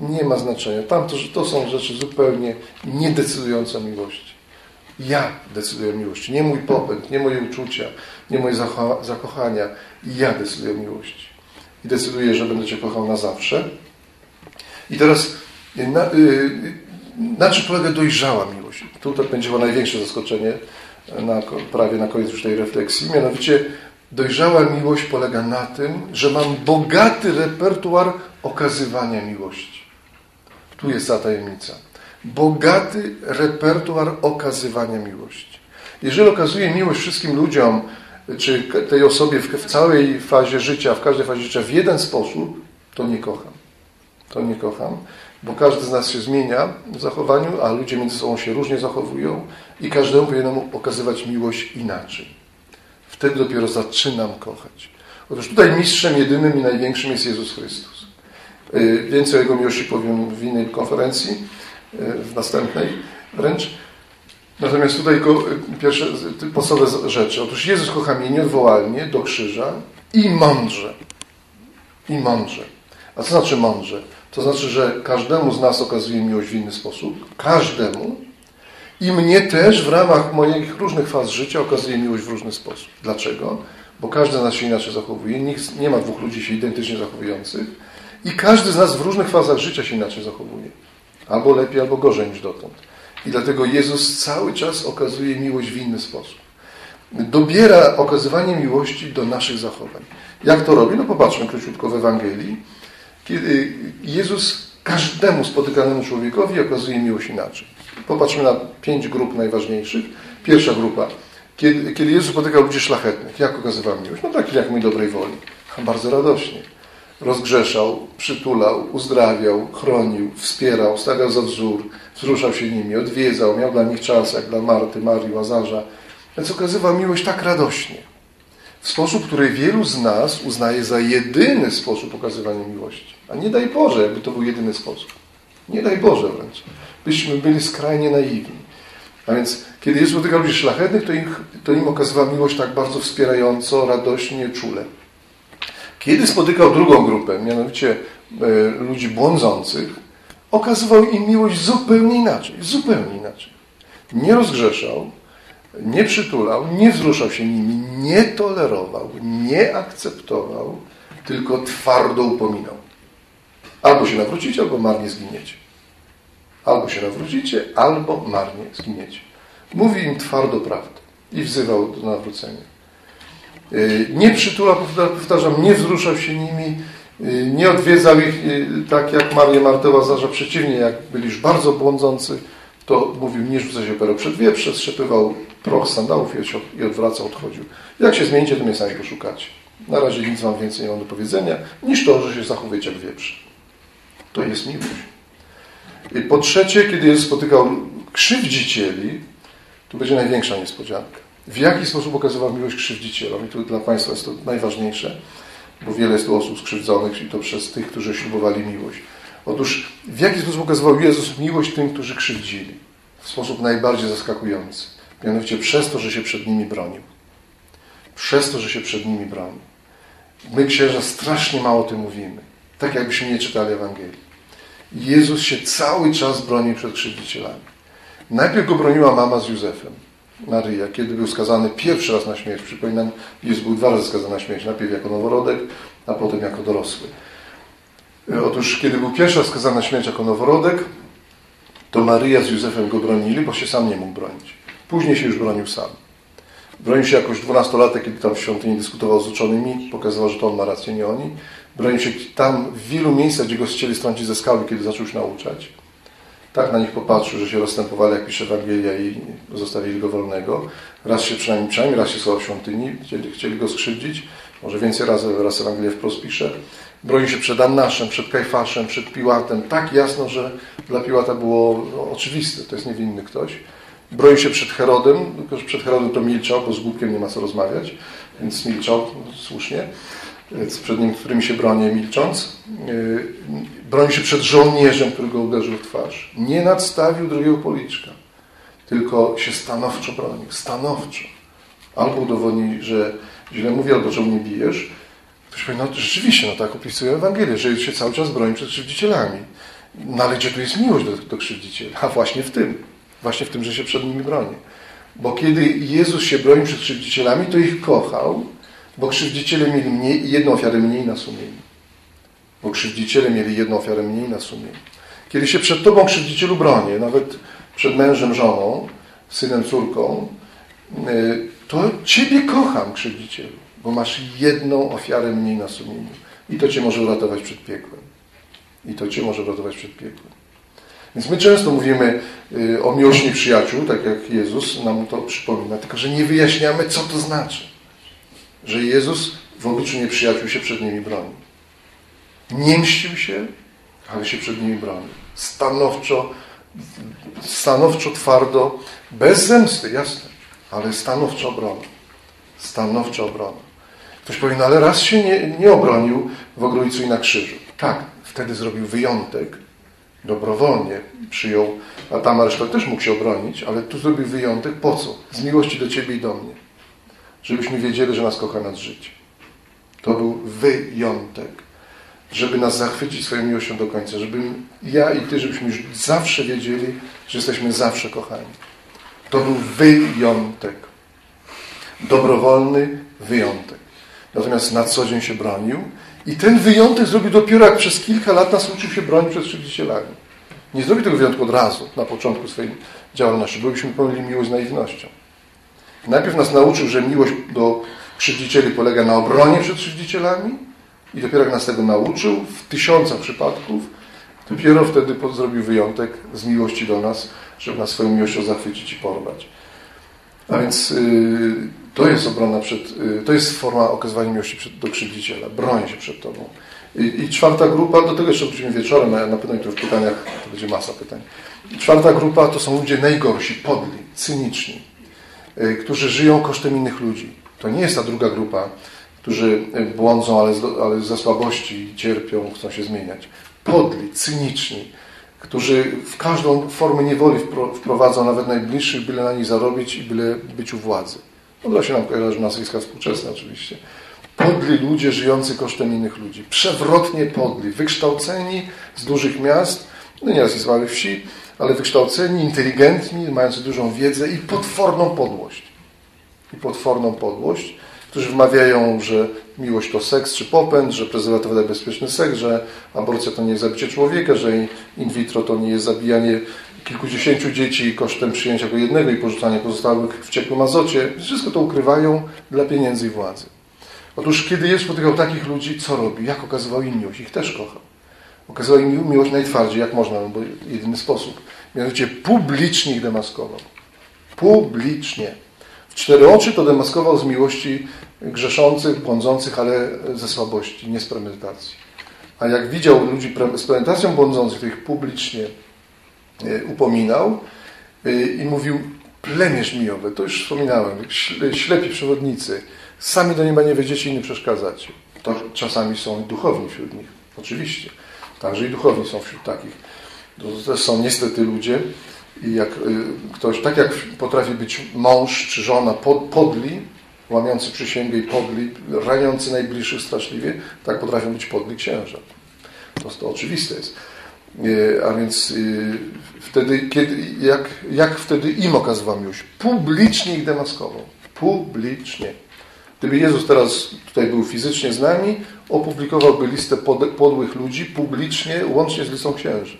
Nie ma znaczenia. Tam to, to są rzeczy zupełnie niedecydujące o miłości. Ja decyduję o miłości. Nie mój popęd, nie moje uczucia, nie moje zakochania. Ja decyduję o miłości. I decyduję, że będę Cię kochał na zawsze. I teraz na, y, na czym polega dojrzała miłość? Tutaj będzie było największe zaskoczenie na, prawie na koniec już tej refleksji. Mianowicie dojrzała miłość polega na tym, że mam bogaty repertuar okazywania miłości. Tu jest ta tajemnica. Bogaty repertuar okazywania miłości. Jeżeli okazuję miłość wszystkim ludziom, czy tej osobie w, w całej fazie życia, w każdej fazie życia w jeden sposób, to nie kocham. To nie kocham bo każdy z nas się zmienia w zachowaniu, a ludzie między sobą się różnie zachowują i każdemu powinnemu okazywać miłość inaczej. Wtedy dopiero zaczynam kochać. Otóż tutaj mistrzem jedynym i największym jest Jezus Chrystus. Y, więcej o Jego miłości powiem w innej konferencji, y, w następnej wręcz. Natomiast tutaj pierwsze podstawowe rzeczy. Otóż Jezus kocha mnie nieodwołalnie do krzyża i mądrze. I mądrze. A co znaczy mądrze? To znaczy, że każdemu z nas okazuje miłość w inny sposób. Każdemu. I mnie też w ramach moich różnych faz życia okazuje miłość w różny sposób. Dlaczego? Bo każdy z nas się inaczej zachowuje. Nikt, nie ma dwóch ludzi się identycznie zachowujących. I każdy z nas w różnych fazach życia się inaczej zachowuje. Albo lepiej, albo gorzej niż dotąd. I dlatego Jezus cały czas okazuje miłość w inny sposób. Dobiera okazywanie miłości do naszych zachowań. Jak to robi? No popatrzmy króciutko w Ewangelii kiedy Jezus każdemu spotykanemu człowiekowi okazuje miłość inaczej. Popatrzmy na pięć grup najważniejszych. Pierwsza grupa. Kiedy, kiedy Jezus spotykał ludzi szlachetnych, jak okazywał miłość? No takich jak mój dobrej woli. Bardzo radośnie. Rozgrzeszał, przytulał, uzdrawiał, chronił, wspierał, stawiał za wzór, wzruszał się nimi, odwiedzał, miał dla nich czas, jak dla Marty, Marii, Łazarza. Więc okazywał miłość tak radośnie w sposób, który wielu z nas uznaje za jedyny sposób okazywania miłości. A nie daj Boże, jakby to był jedyny sposób. Nie daj Boże wręcz. Byśmy byli skrajnie naiwni. A więc, kiedy Jezus spotykał ludzi szlachetnych, to, to im okazywał miłość tak bardzo wspierająco, radośnie, czule. Kiedy spotykał drugą grupę, mianowicie e, ludzi błądzących, okazywał im miłość zupełnie inaczej. Zupełnie inaczej. Nie rozgrzeszał, nie przytulał, nie wzruszał się nimi, nie tolerował, nie akceptował, tylko twardo upominał. Albo się nawrócicie, albo marnie zginiecie. Albo się nawrócicie, albo marnie zginiecie. Mówi im twardo prawdę. i wzywał do nawrócenia. Y, nie przytulał, powtarzam, nie wzruszał się nimi, nie odwiedzał ich tak jak Marię Martę Łazarza, przeciwnie, jak byli już bardzo błądzący, to mówił, rzucaj się perą przed wieprze, strzepywał proch sandałów i odwracał, odchodził. Jak się zmienicie, to mnie sami poszukacie. Na razie nic Wam więcej nie mam do powiedzenia, niż to, że się zachowujecie jak wieprze. To jest miłość. I po trzecie, kiedy Jezus spotykał krzywdzicieli, tu będzie największa niespodzianka. W jaki sposób okazywał miłość krzywdzicielom? I tu dla Państwa jest to najważniejsze, bo wiele jest tu osób skrzywdzonych i to przez tych, którzy ślubowali miłość. Otóż w jaki sposób okazywał Jezus miłość tym, którzy krzywdzili? W sposób najbardziej zaskakujący. Mianowicie przez to, że się przed nimi bronił. Przez to, że się przed nimi bronił. My, księża, strasznie mało o tym mówimy. Tak jakbyśmy nie czytali Ewangelii. Jezus się cały czas bronił przed krzywdzicielami. Najpierw go broniła mama z Józefem, Maryja, kiedy był skazany pierwszy raz na śmierć. Przypominam, Jezus był dwa razy skazany na śmierć. Najpierw jako noworodek, a potem jako dorosły. Otóż, kiedy był pierwszy raz skazany na śmierć jako noworodek, to Maryja z Józefem go bronili, bo się sam nie mógł bronić. Później się już bronił sam. Bronił się jakoś dwunastolatek, kiedy tam w świątyni dyskutował z uczonymi, pokazywał, że to on ma rację, nie oni. Bronił się tam w wielu miejscach, gdzie go chcieli strącić ze skały, kiedy zaczął się nauczać. Tak na nich popatrzył, że się rozstępowali, jak pisze Ewangelia i zostawili go wolnego. Raz się przynajmniej, przynajmniej raz się schował w świątyni, chcieli, chcieli go skrzywdzić. Może więcej razy, raz Ewangelia wprost pisze. Broni się przed Annaszem, przed Kajfaszem, przed Piłatem. Tak jasno, że dla Piłata było no, oczywiste, to jest niewinny ktoś. Broni się przed Herodem, tylko że przed Herodem to milczał, bo z głupkiem nie ma co rozmawiać, więc milczał słusznie. Przed nim, którymi się broni, milcząc. Yy, broni się przed żołnierzem, który go uderzył w twarz. Nie nadstawił drugiego policzka, tylko się stanowczo bronił. Stanowczo. Albo udowodni, że źle mówi, albo że mnie bijesz. Ktoś powie, no rzeczywiście, no tak opisuje Ewangelię, że się cały czas broni przed krzywdzicielami. No ale gdzie tu jest miłość do, do krzywdzicieli? A właśnie w tym. Właśnie w tym, że się przed nimi broni. Bo kiedy Jezus się bronił przed krzywdzicielami, to ich kochał, bo krzywdziciele mieli mniej, jedną ofiarę mniej na sumieniu. Bo krzywdziciele mieli jedną ofiarę mniej na sumieniu. Kiedy się przed Tobą krzywdzicielu bronię, nawet przed mężem, żoną, synem, córką, y, to Ciebie kocham, krzywdzicielu, bo masz jedną ofiarę mniej na sumieniu. I to Cię może uratować przed piekłem. I to Cię może uratować przed piekłem. Więc my często mówimy y, o miłości przyjaciół, tak jak Jezus nam to przypomina, tylko że nie wyjaśniamy, co to znaczy. Że Jezus w obliczu nieprzyjaciół się przed nimi broni. Nie mścił się, ale się przed nimi broni. Stanowczo, stanowczo, twardo, bez zemsty, jasne, ale stanowczo obrona. Stanowczo obrona. Ktoś powie, no ale raz się nie, nie obronił w Ogrójcu i na krzyżu. Tak, wtedy zrobił wyjątek, dobrowolnie przyjął, a tam aresztować też mógł się obronić, ale tu zrobił wyjątek. Po co? Z miłości do Ciebie i do mnie. Żebyśmy wiedzieli, że nas kocha nad życie. To był wyjątek. Żeby nas zachwycić swoją miłością do końca. Żeby ja i Ty, żebyśmy już zawsze wiedzieli, że jesteśmy zawsze kochani. To był wyjątek. Dobrowolny wyjątek. Natomiast na co dzień się bronił i ten wyjątek zrobił dopiero, jak przez kilka lat nas uczył się bronić przed krzywdzicielami. Nie zrobił tego wyjątku od razu, na początku swojej działalności, bo byśmy pomylili miłość z naiwnością. Najpierw nas nauczył, że miłość do krzywdzicieli polega na obronie przed krzywdzicielami i dopiero jak nas tego nauczył, w tysiącach przypadków, dopiero wtedy zrobił wyjątek z miłości do nas, żeby nas swoją miłością zachwycić i porwać. A więc yy, to jest obrona przed, yy, to jest forma okazywania miłości przed, do krzywdziciela. Broń się przed Tobą. I, I, czwarta grupa, do tego jeszcze wrócimy wieczorem, a na pewno w pytaniach to będzie masa pytań. Czwarta grupa to są ludzie najgorsi, podli, cyniczni, którzy żyją kosztem innych ludzi. To nie jest ta druga grupa, którzy błądzą, ale, ale ze słabości cierpią, chcą się zmieniać. Podli, cyniczni, którzy w każdą formę niewoli wprowadzą nawet najbliższych, byle na nich zarobić i byle być u władzy. No to się nam kojarzy nazwiska współczesne oczywiście. Podli ludzie żyjący kosztem innych ludzi. Przewrotnie podli, wykształceni z dużych miast, no nieraz i z małych wsi, ale wykształceni, inteligentni, mający dużą wiedzę i potworną podłość. I potworną podłość, którzy wmawiają, że miłość to seks czy popęd, że prezerwatywa to bezpieczny seks, że aborcja to nie jest zabicie człowieka, że in vitro to nie jest zabijanie kilkudziesięciu dzieci kosztem przyjęcia go jednego i porzucania pozostałych w ciepłym azocie. Wszystko to ukrywają dla pieniędzy i władzy. Otóż kiedy Jezus spotykał takich ludzi, co robi? Jak okazywał im miłość? Ich też kochał. Okazywał im miłość najtwardziej, jak można, bo jedyny sposób. Mianowicie publicznie ich demaskował. Publicznie. W cztery oczy to demaskował z miłości grzeszących, błądzących, ale ze słabości, nie z premedytacji. A jak widział ludzi z premedytacją błądzących, to ich publicznie e, upominał e, i mówił plemię mijowe, to już wspominałem, ślepi przewodnicy, sami do nieba nie wejdziecie, inni przeszkadzacie. To czasami są duchowni wśród nich, oczywiście. Także i duchowni są wśród takich. To też są niestety ludzie, i jak y, ktoś, tak jak potrafi być mąż czy żona podli, łamiący przysięgę i podli, raniący najbliższych straszliwie, tak potrafią być podli księża. To, to oczywiste jest. Y, a więc y, wtedy, kiedy, jak, jak wtedy im okazywał miłość? Publicznie ich demaskował. Publicznie. Gdyby Jezus teraz tutaj był fizycznie z nami, opublikowałby listę podłych ludzi publicznie, łącznie z listą księży.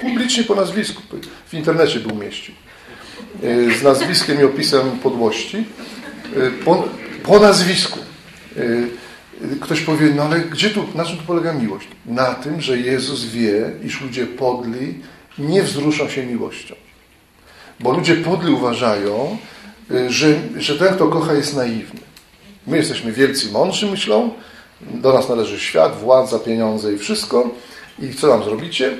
Publicznie po nazwisku. W internecie był mieścił. E, z nazwiskiem i opisem podłości. E, po, po nazwisku. E, ktoś powie, no ale gdzie tu, na czym tu polega miłość? Na tym, że Jezus wie, iż ludzie podli nie wzruszą się miłością. Bo ludzie podli uważają, że, że ten, kto kocha, jest naiwny. My jesteśmy wielcy mądrzy, myślą, do nas należy świat, władza, pieniądze i wszystko. I co nam zrobicie?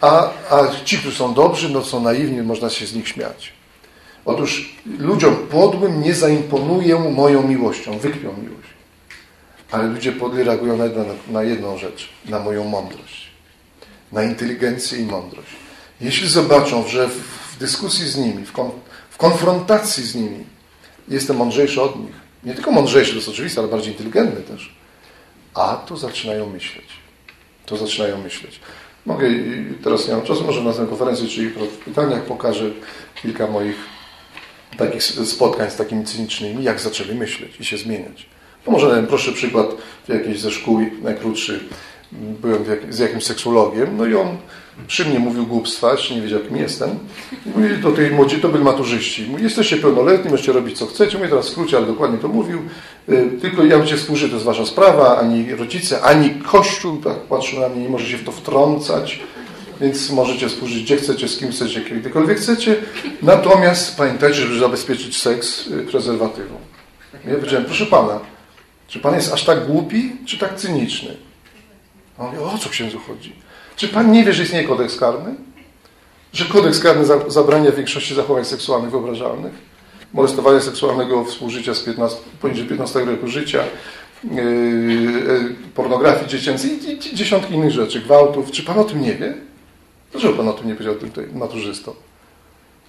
A, a ci, którzy są dobrzy, no są naiwni, można się z nich śmiać. Otóż ludziom podłym nie zaimponuję moją miłością, wykpią miłość. Ale ludzie podli reagują na, na jedną rzecz, na moją mądrość. Na inteligencję i mądrość. Jeśli zobaczą, że w, dyskusji z nimi, w konfrontacji z nimi jestem mądrzejszy od nich, nie tylko mądrzejszy, to jest oczywiste, ale bardziej inteligentny też, a to zaczynają myśleć. To zaczynają myśleć. Mogę, teraz nie mam czasu, może na następnej konferencji, czyli w pytaniach pokażę kilka moich takich spotkań z takimi cynicznymi, jak zaczęli myśleć i się zmieniać. No może ten proszę przykład jakiejś ze szkół, najkrótszy, byłem z jakimś seksologiem, no i on przy mnie mówił głupstwa, jeszcze nie wiedział, kim jestem. Mówi do tej młodzi, to byli maturzyści. Mówi, jesteście pełnoletni, możecie robić co chcecie. Mówię teraz w skrócie, ale dokładnie to mówił. Y, tylko ja cię współżyję, to jest wasza sprawa, ani rodzice, ani Kościół, tak patrzył na mnie, nie możecie w to wtrącać. Więc możecie współżyć gdzie chcecie, z kim chcecie, kiedykolwiek chcecie. Natomiast pamiętajcie, żeby zabezpieczyć seks y, prezerwatywą. Ja powiedziałem, proszę pana, czy pan jest aż tak głupi, czy tak cyniczny? A on mówi, o co księdzu chodzi? Czy pan nie wie, że istnieje kodeks karny? Że kodeks karny zabrania większości zachowań seksualnych wyobrażalnych? Molestowania seksualnego współżycia z 15, poniżej 15 roku życia, yy, yy, pornografii dziecięcej i dziesiątki innych rzeczy, gwałtów. Czy pan o tym nie wie? Dlaczego pan o tym nie powiedział tym tutaj maturzystom?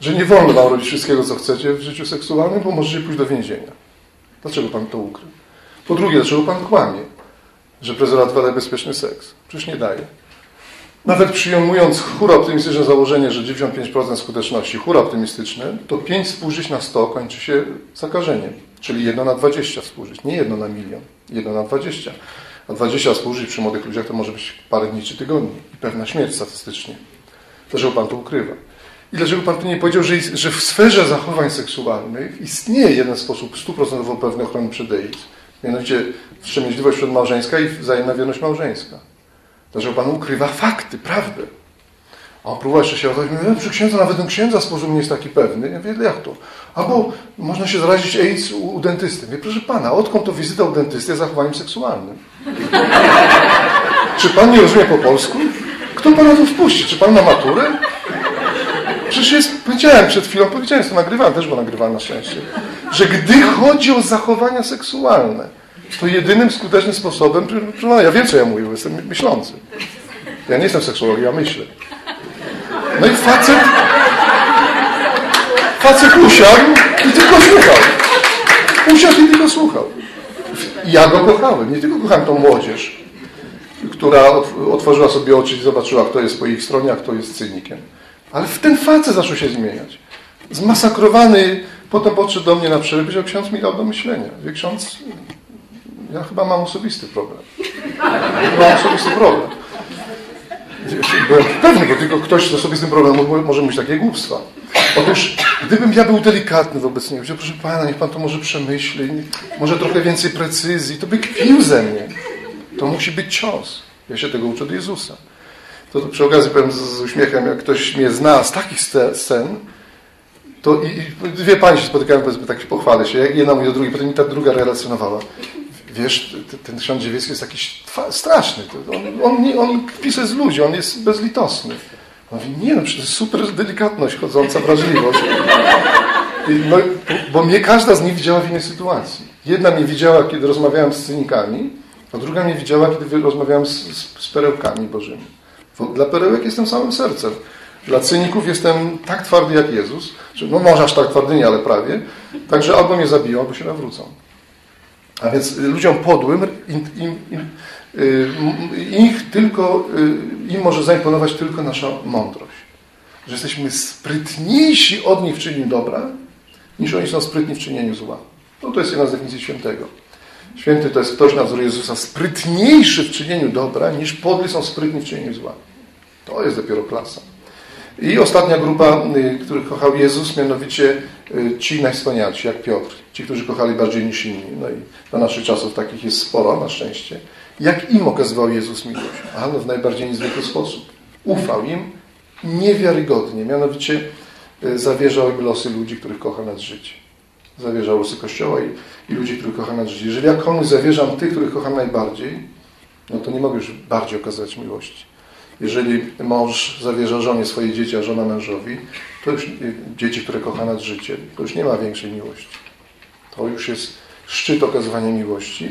Że nie wolno wam robić wszystkiego, co chcecie w życiu seksualnym, bo możecie pójść do więzienia. Dlaczego pan to ukrył? Po drugie, dlaczego pan kłamie, że prezerwatywa daje bezpieczny seks? Przecież nie daje. Nawet przyjmując hura optymistyczne założenie, że 95% skuteczności, hura optymistyczne, to 5 współżyć na 100 kończy się zakażeniem. Czyli 1 na 20 współżyć, nie 1 na milion, 1 na 20. A 20 współżyć przy młodych ludziach to może być parę dni czy tygodni i pewna śmierć statystycznie. Dlaczego Pan to ukrywa? I dlaczego Pan tu nie powiedział, że, że w sferze zachowań seksualnych istnieje jeden sposób stuprocentowo pewny ochrony przed AIDS, mianowicie wstrzemięźliwość przedmałżeńska i wzajemna wierność małżeńska. Dlaczego Pan ukrywa fakty, prawdę? A on próbował jeszcze się odwrócić, mówi, przy księdza, nawet ten księdza sposób nie jest taki pewny. Ja mówię, jak to? Albo można się zarazić AIDS u, u dentysty. Mówię, proszę Pana, odkąd to wizyta u dentysty jest zachowaniem seksualnym? Czy Pan nie rozumie po polsku? Kto Pana tu wpuści? Czy Pan ma maturę? Przecież jest, powiedziałem przed chwilą, powiedziałem, to nagrywałem, też bo nagrywałem na szczęście, że gdy chodzi o zachowania seksualne, to jedynym skutecznym sposobem, no ja wiem co ja mówię, bo jestem myślący. Ja nie jestem seksuologiem, ja myślę. No i facet, facet usiadł i tylko słuchał. Usiadł i tylko słuchał. Ja go kochałem. Nie tylko kochałem tą młodzież, która otworzyła sobie oczy i zobaczyła, kto jest po ich stronie, a kto jest cynikiem. Ale w ten facet zaczął się zmieniać. Zmasakrowany, potem podszedł do mnie na przerwę, powiedział, ksiądz mi dał do myślenia. Wie ksiądz, ja chyba mam osobisty problem. Mam osobisty problem. Byłem pewny, bo tylko ktoś, z tym problem może mieć takie głupstwa. Otóż, gdybym ja był delikatny wobec niego, proszę Pana, niech Pan to może przemyśli, może trochę więcej precyzji, to by kpił ze mnie. To musi być cios. Ja się tego uczę od Jezusa. To, to przy okazji powiem z, z, uśmiechem, jak ktoś mnie zna z takich scen, to i, i dwie pani się spotykają, powiedzmy, tak pochwalę się, jedna mówi do drugiej, potem mi ta druga relacjonowała. Wiesz, ten ksiądz Dziewiecki jest jakiś straszny. On, on, on pisuje z ludzi, on jest bezlitosny. On mówi, nie no, przecież super delikatność chodząca, wrażliwość. No, bo mnie każda z nich widziała w innej sytuacji. Jedna mnie widziała, kiedy rozmawiałem z cynikami, a druga mnie widziała, kiedy rozmawiałem z, z, z perełkami bożymi. Bo dla perełek jestem samym sercem. Dla cyników jestem tak twardy jak Jezus, że no może aż tak twardy nie, ale prawie, także albo mnie zabiją, albo się nawrócą. A więc ludziom podłym im, im, im, y, ich tylko, y, im może zaimponować tylko nasza mądrość. Że jesteśmy sprytniejsi od nich w czynieniu dobra, niż oni są sprytni w czynieniu zła. No to jest jedna z definicji świętego. Święty to jest ktoś na wzór Jezusa sprytniejszy w czynieniu dobra, niż podli są sprytni w czynieniu zła. To jest dopiero klasa. I ostatnia grupa, y, których kochał Jezus, mianowicie y, ci najwspanialsi, jak Piotr. Ci, którzy kochali bardziej niż inni. No i do naszych czasów takich jest sporo, na szczęście. Jak im okazywał Jezus miłość? A no w najbardziej niezwykły sposób. Ufał im niewiarygodnie. Mianowicie y, zawierzał im losy ludzi, których kocha nad życie. Zawierzał losy Kościoła i, i ludzi, których kocha nad życie. Jeżeli ja komuś zawierzam tych, których kocham najbardziej, no to nie mogę już bardziej okazywać miłości. Jeżeli mąż zawierza żonie swoje dzieci, a żona mężowi, to już dzieci, które kocha nad życie, to już nie ma większej miłości. To już jest szczyt okazywania miłości,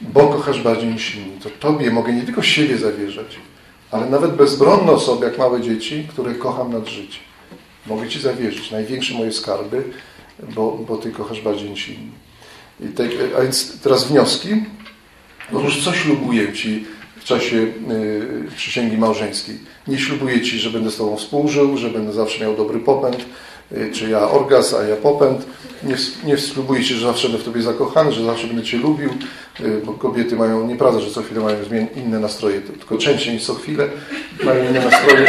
bo kochasz bardziej niż inni. To Tobie mogę nie tylko siebie zawierzać, ale nawet bezbronne osoby, jak małe dzieci, które kocham nad życie. Mogę Ci zawierzyć największe moje skarby, bo, bo Ty kochasz bardziej niż inni. I te, a więc teraz wnioski. Otóż co ślubuję Ci w czasie y, przysięgi małżeńskiej. Nie ślubuję Ci, że będę z Tobą współżył, że będę zawsze miał dobry popęd, y, czy ja orgaz, a ja popęd. Nie, nie ślubuję Ci, że zawsze będę w Tobie zakochany, że zawsze będę Cię lubił, y, bo kobiety mają, nieprawda, że co chwilę mają inne nastroje, tylko częściej niż co chwilę mają inne nastroje.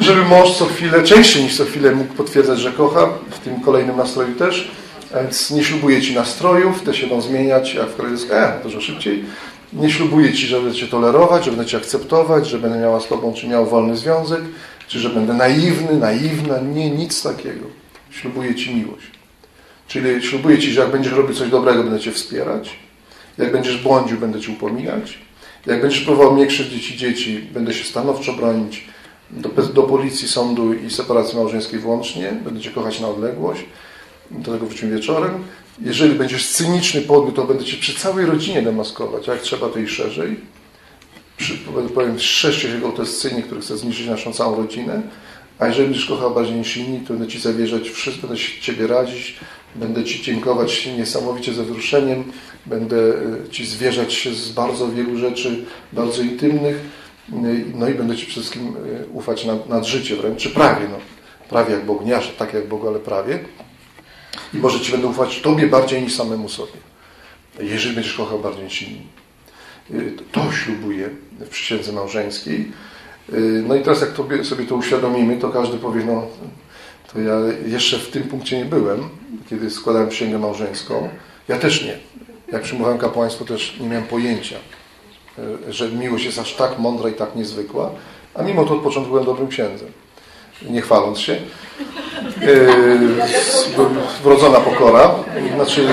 Żeby mąż co chwilę, częściej niż co chwilę mógł potwierdzać, że kocha, w tym kolejnym nastroju też. Więc nie ślubuję Ci nastrojów, te się będą zmieniać, jak w kraju e, dużo szybciej. Nie ślubuję Ci, że będę Cię tolerować, że będę Cię akceptować, że będę miała z Tobą, czy miał wolny związek, czy że będę naiwny, naiwna. Nie, nic takiego. Ślubuję Ci miłość. Czyli ślubuję Ci, że jak będziesz robił coś dobrego, będę Cię wspierać. Jak będziesz błądził, będę Cię upominać. Jak będziesz próbował mnie krzywdzić i dzieci, będę się stanowczo bronić do, do policji, sądu i separacji małżeńskiej włącznie. Będę Cię kochać na odległość. Do tego wrócimy wieczorem. Jeżeli będziesz cyniczny, podły, to będę Cię przy całej rodzinie demaskować. Jak trzeba, to i szerzej. Przy, powiem, strzeżcie się go, to jest cynik, który chce zniszczyć naszą całą rodzinę. A jeżeli będziesz kochał bardziej niż inni, to będę Ci zawierzać wszystko, będę się Ciebie radzić, będę Ci dziękować niesamowicie ze wzruszeniem, będę e, Ci zwierzać się z bardzo wielu rzeczy, bardzo intymnych, no i będę Ci wszystkim e, ufać nad, nad życie wręcz, czy prawie, no. Prawie jak Bóg, nie aż tak jak Bogu, ale prawie. I może Ci będę ufać Tobie bardziej niż samemu sobie. Jeżeli będziesz kochał bardziej niż inni. Y, to ślubuję w przysiędze małżeńskiej. Y, no i teraz jak tobie, sobie to uświadomimy, to każdy powie, no to ja jeszcze w tym punkcie nie byłem, kiedy składałem przysięgę małżeńską. Ja też nie. Jak przyjmowałem kapłaństwo, też nie miałem pojęcia, y, że miłość jest aż tak mądra i tak niezwykła, a mimo to od początku byłem dobrym księdzem nie chwaląc się. Yy, wrodzona pokora. Znaczy,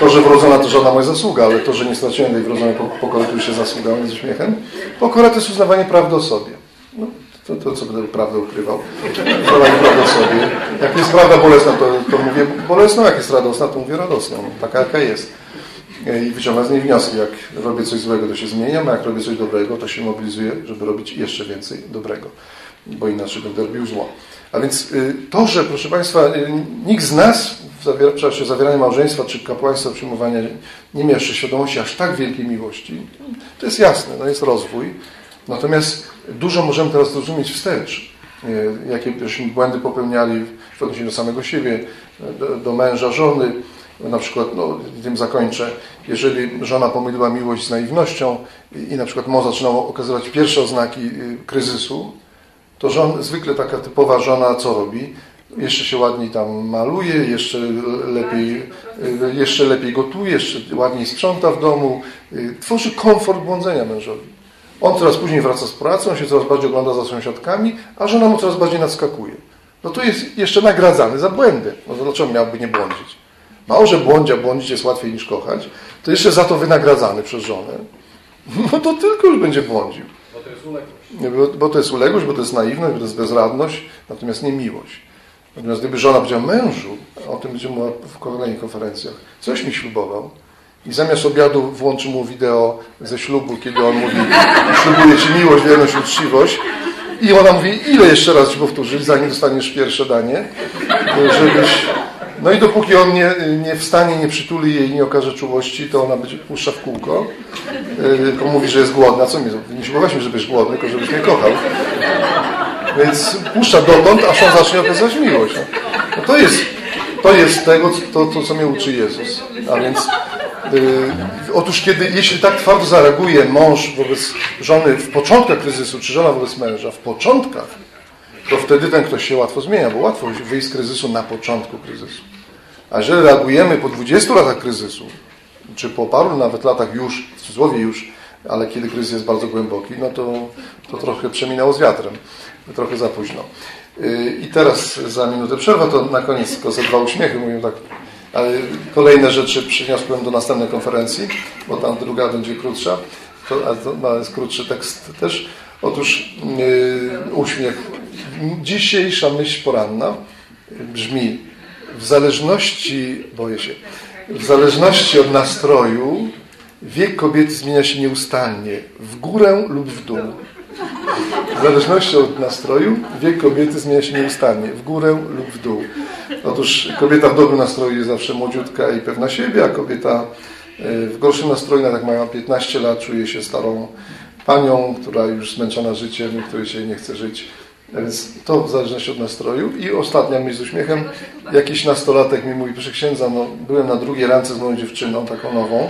to, że wrodzona to żadna moja zasługa, ale to, że nie straciłem tej wrodzonej pokory, to już się zasługa, ze śmiechem. Pokora to jest uznawanie prawdy o sobie. No, to, to co będę prawdę ukrywał. Uznawanie prawdy o sobie. Jak jest prawda bolesna, to, to mówię bolesną, jak jest radosna, to mówię radosną. Taka jaka jest. I wyciągam z niej wnioski. Jak robię coś złego, to się zmieniam, a jak robię coś dobrego, to się mobilizuję, żeby robić jeszcze więcej dobrego bo inaczej będę robił zło. A więc y, to, że proszę Państwa, y, nikt z nas w czasie zawierania małżeństwa czy kapłaństwa przyjmowania nie miał jeszcze świadomości aż tak wielkiej miłości, to jest jasne, to jest rozwój. Natomiast dużo możemy teraz zrozumieć wstecz, y, jakie błędy popełniali w odniesieniu do samego siebie, do, do męża, żony, na przykład, no, tym zakończę, jeżeli żona pomyliła miłość z naiwnością i, na przykład mąż zaczynał okazywać pierwsze oznaki kryzysu, to żon, zwykle taka typowa żona co robi? Jeszcze się ładniej tam maluje, jeszcze lepiej, y, jeszcze lepiej gotuje, jeszcze ładniej sprząta w domu, y, tworzy komfort błądzenia mężowi. On coraz później wraca z pracy, on się coraz bardziej ogląda za sąsiadkami, a żona mu coraz bardziej nadskakuje. No to jest jeszcze nagradzany za błędy. No to dlaczego miałby nie błądzić? Mało, że błądzi, a błądzić jest łatwiej niż kochać, to jeszcze za to wynagradzany przez żonę. No to tylko już będzie błądził. Uległość. Bo, bo to jest uległość, bo to jest naiwność, bo to jest bezradność, natomiast nie miłość. Natomiast gdyby żona powiedziała mężu, o tym będziemy mówiła w kolejnych konferencjach, coś mi ślubował i zamiast obiadu włączy mu wideo ze ślubu, kiedy on mówi ślubuję Ci miłość, wierność, uczciwość i ona mówi, ile jeszcze raz Ci powtórzyć, zanim dostaniesz pierwsze danie, żebyś... No i dopóki on nie, nie wstanie, nie przytuli jej, nie okaże czułości, to ona będzie puszcza w kółko, yy, tylko mówi, że jest głodna. Co mi? Nie ślubowaliśmy, żebyś głodny, tylko żebyś mnie kochał. Więc puszcza dotąd, aż on zacznie okazywać miłość. No to jest, to jest tego, to, to, co mnie uczy Jezus. A więc yy, otóż kiedy, jeśli tak twardo zareaguje mąż wobec żony w początkach kryzysu, czy żona wobec męża w początkach, to wtedy ten ktoś się łatwo zmienia, bo łatwo wyjść z kryzysu na początku kryzysu. A jeżeli reagujemy po 20 latach kryzysu, czy po paru nawet latach już, w cudzysłowie już, ale kiedy kryzys jest bardzo głęboki, no to, to trochę przeminęło z wiatrem, trochę za późno. I teraz za minutę przerwa, to na koniec tylko za dwa uśmiechy, mówię tak, ale kolejne rzeczy przyniosłem do następnej konferencji, bo tam druga będzie krótsza, to, a to ma jest krótszy tekst też. Otóż yy, uśmiech. Dzisiejsza myśl poranna brzmi w zależności, boję się, w zależności od nastroju wiek kobiety zmienia się nieustannie, w górę lub w dół. W zależności od nastroju wiek kobiety zmienia się nieustannie, w górę lub w dół. Otóż kobieta w dobrym nastroju jest zawsze młodziutka i pewna siebie, a kobieta w gorszym nastroju, nawet jak mają 15 lat, czuje się starą panią, która już zmęczona życiem, której się nie chce żyć. Więc to w zależności od nastroju. I ostatnia myśl z uśmiechem. Jakiś nastolatek mi mówi, proszę księdza, no, byłem na drugiej randce z moją dziewczyną, taką nową,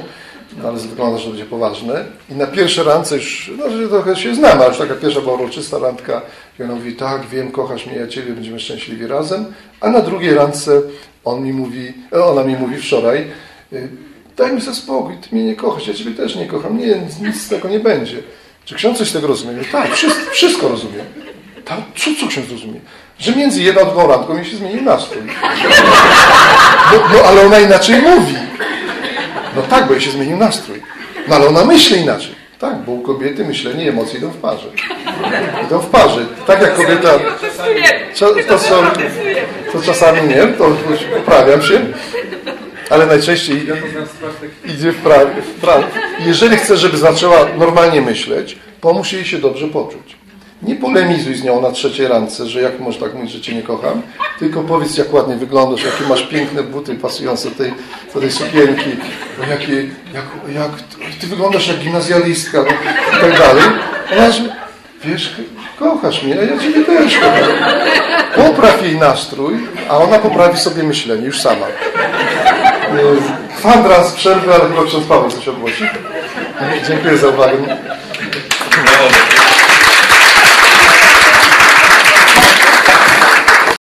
no, ale wygląda, że będzie poważne. I na pierwszej randce już, no, że trochę się znamy, ale już taka pierwsza była uroczysta randka. I ona mówi, tak, wiem, kochasz mnie, ja Ciebie, będziemy szczęśliwi razem. A na drugiej randce on mi mówi, ona mi mówi wczoraj, daj mi sobie spokój, Ty mnie nie kochasz, ja Ciebie też nie kocham, nie, nic z tego nie będzie. Czy ksiądz coś z tego rozumie? Tak, wszystko, wszystko rozumiem. Tak, co, co ksiądz rozumie? Że między jedną a drugą randką mi się zmienił nastrój. No, no, ale ona inaczej mówi. No tak, bo jej się zmienił nastrój. No ale ona myśli inaczej. Tak, bo u kobiety myślenie i emocje idą w parze. Idą w parze. Tak jak kobieta... To, są, to czasami nie, to poprawiam się. Ale najczęściej idzie w prawie. W prawie. Jeżeli chcesz, żeby zaczęła normalnie myśleć, pomóż jej się dobrze poczuć. Nie polemizuj z nią na trzeciej randce, że jak możesz tak mówić, że Cię nie kocham, tylko powiedz, jak ładnie wyglądasz, jakie masz piękne buty pasujące do tej, do tej sukienki, no jakie, jak, jak, Ty wyglądasz jak gimnazjalistka no, i tak dalej. Ona wiesz, kochasz mnie, ja Ciebie też kocham. Popraw jej nastrój, a ona poprawi sobie myślenie już sama. Kwadrans przerwy, ale chyba ksiądz Paweł coś ogłosi. Dziękuję za uwagę.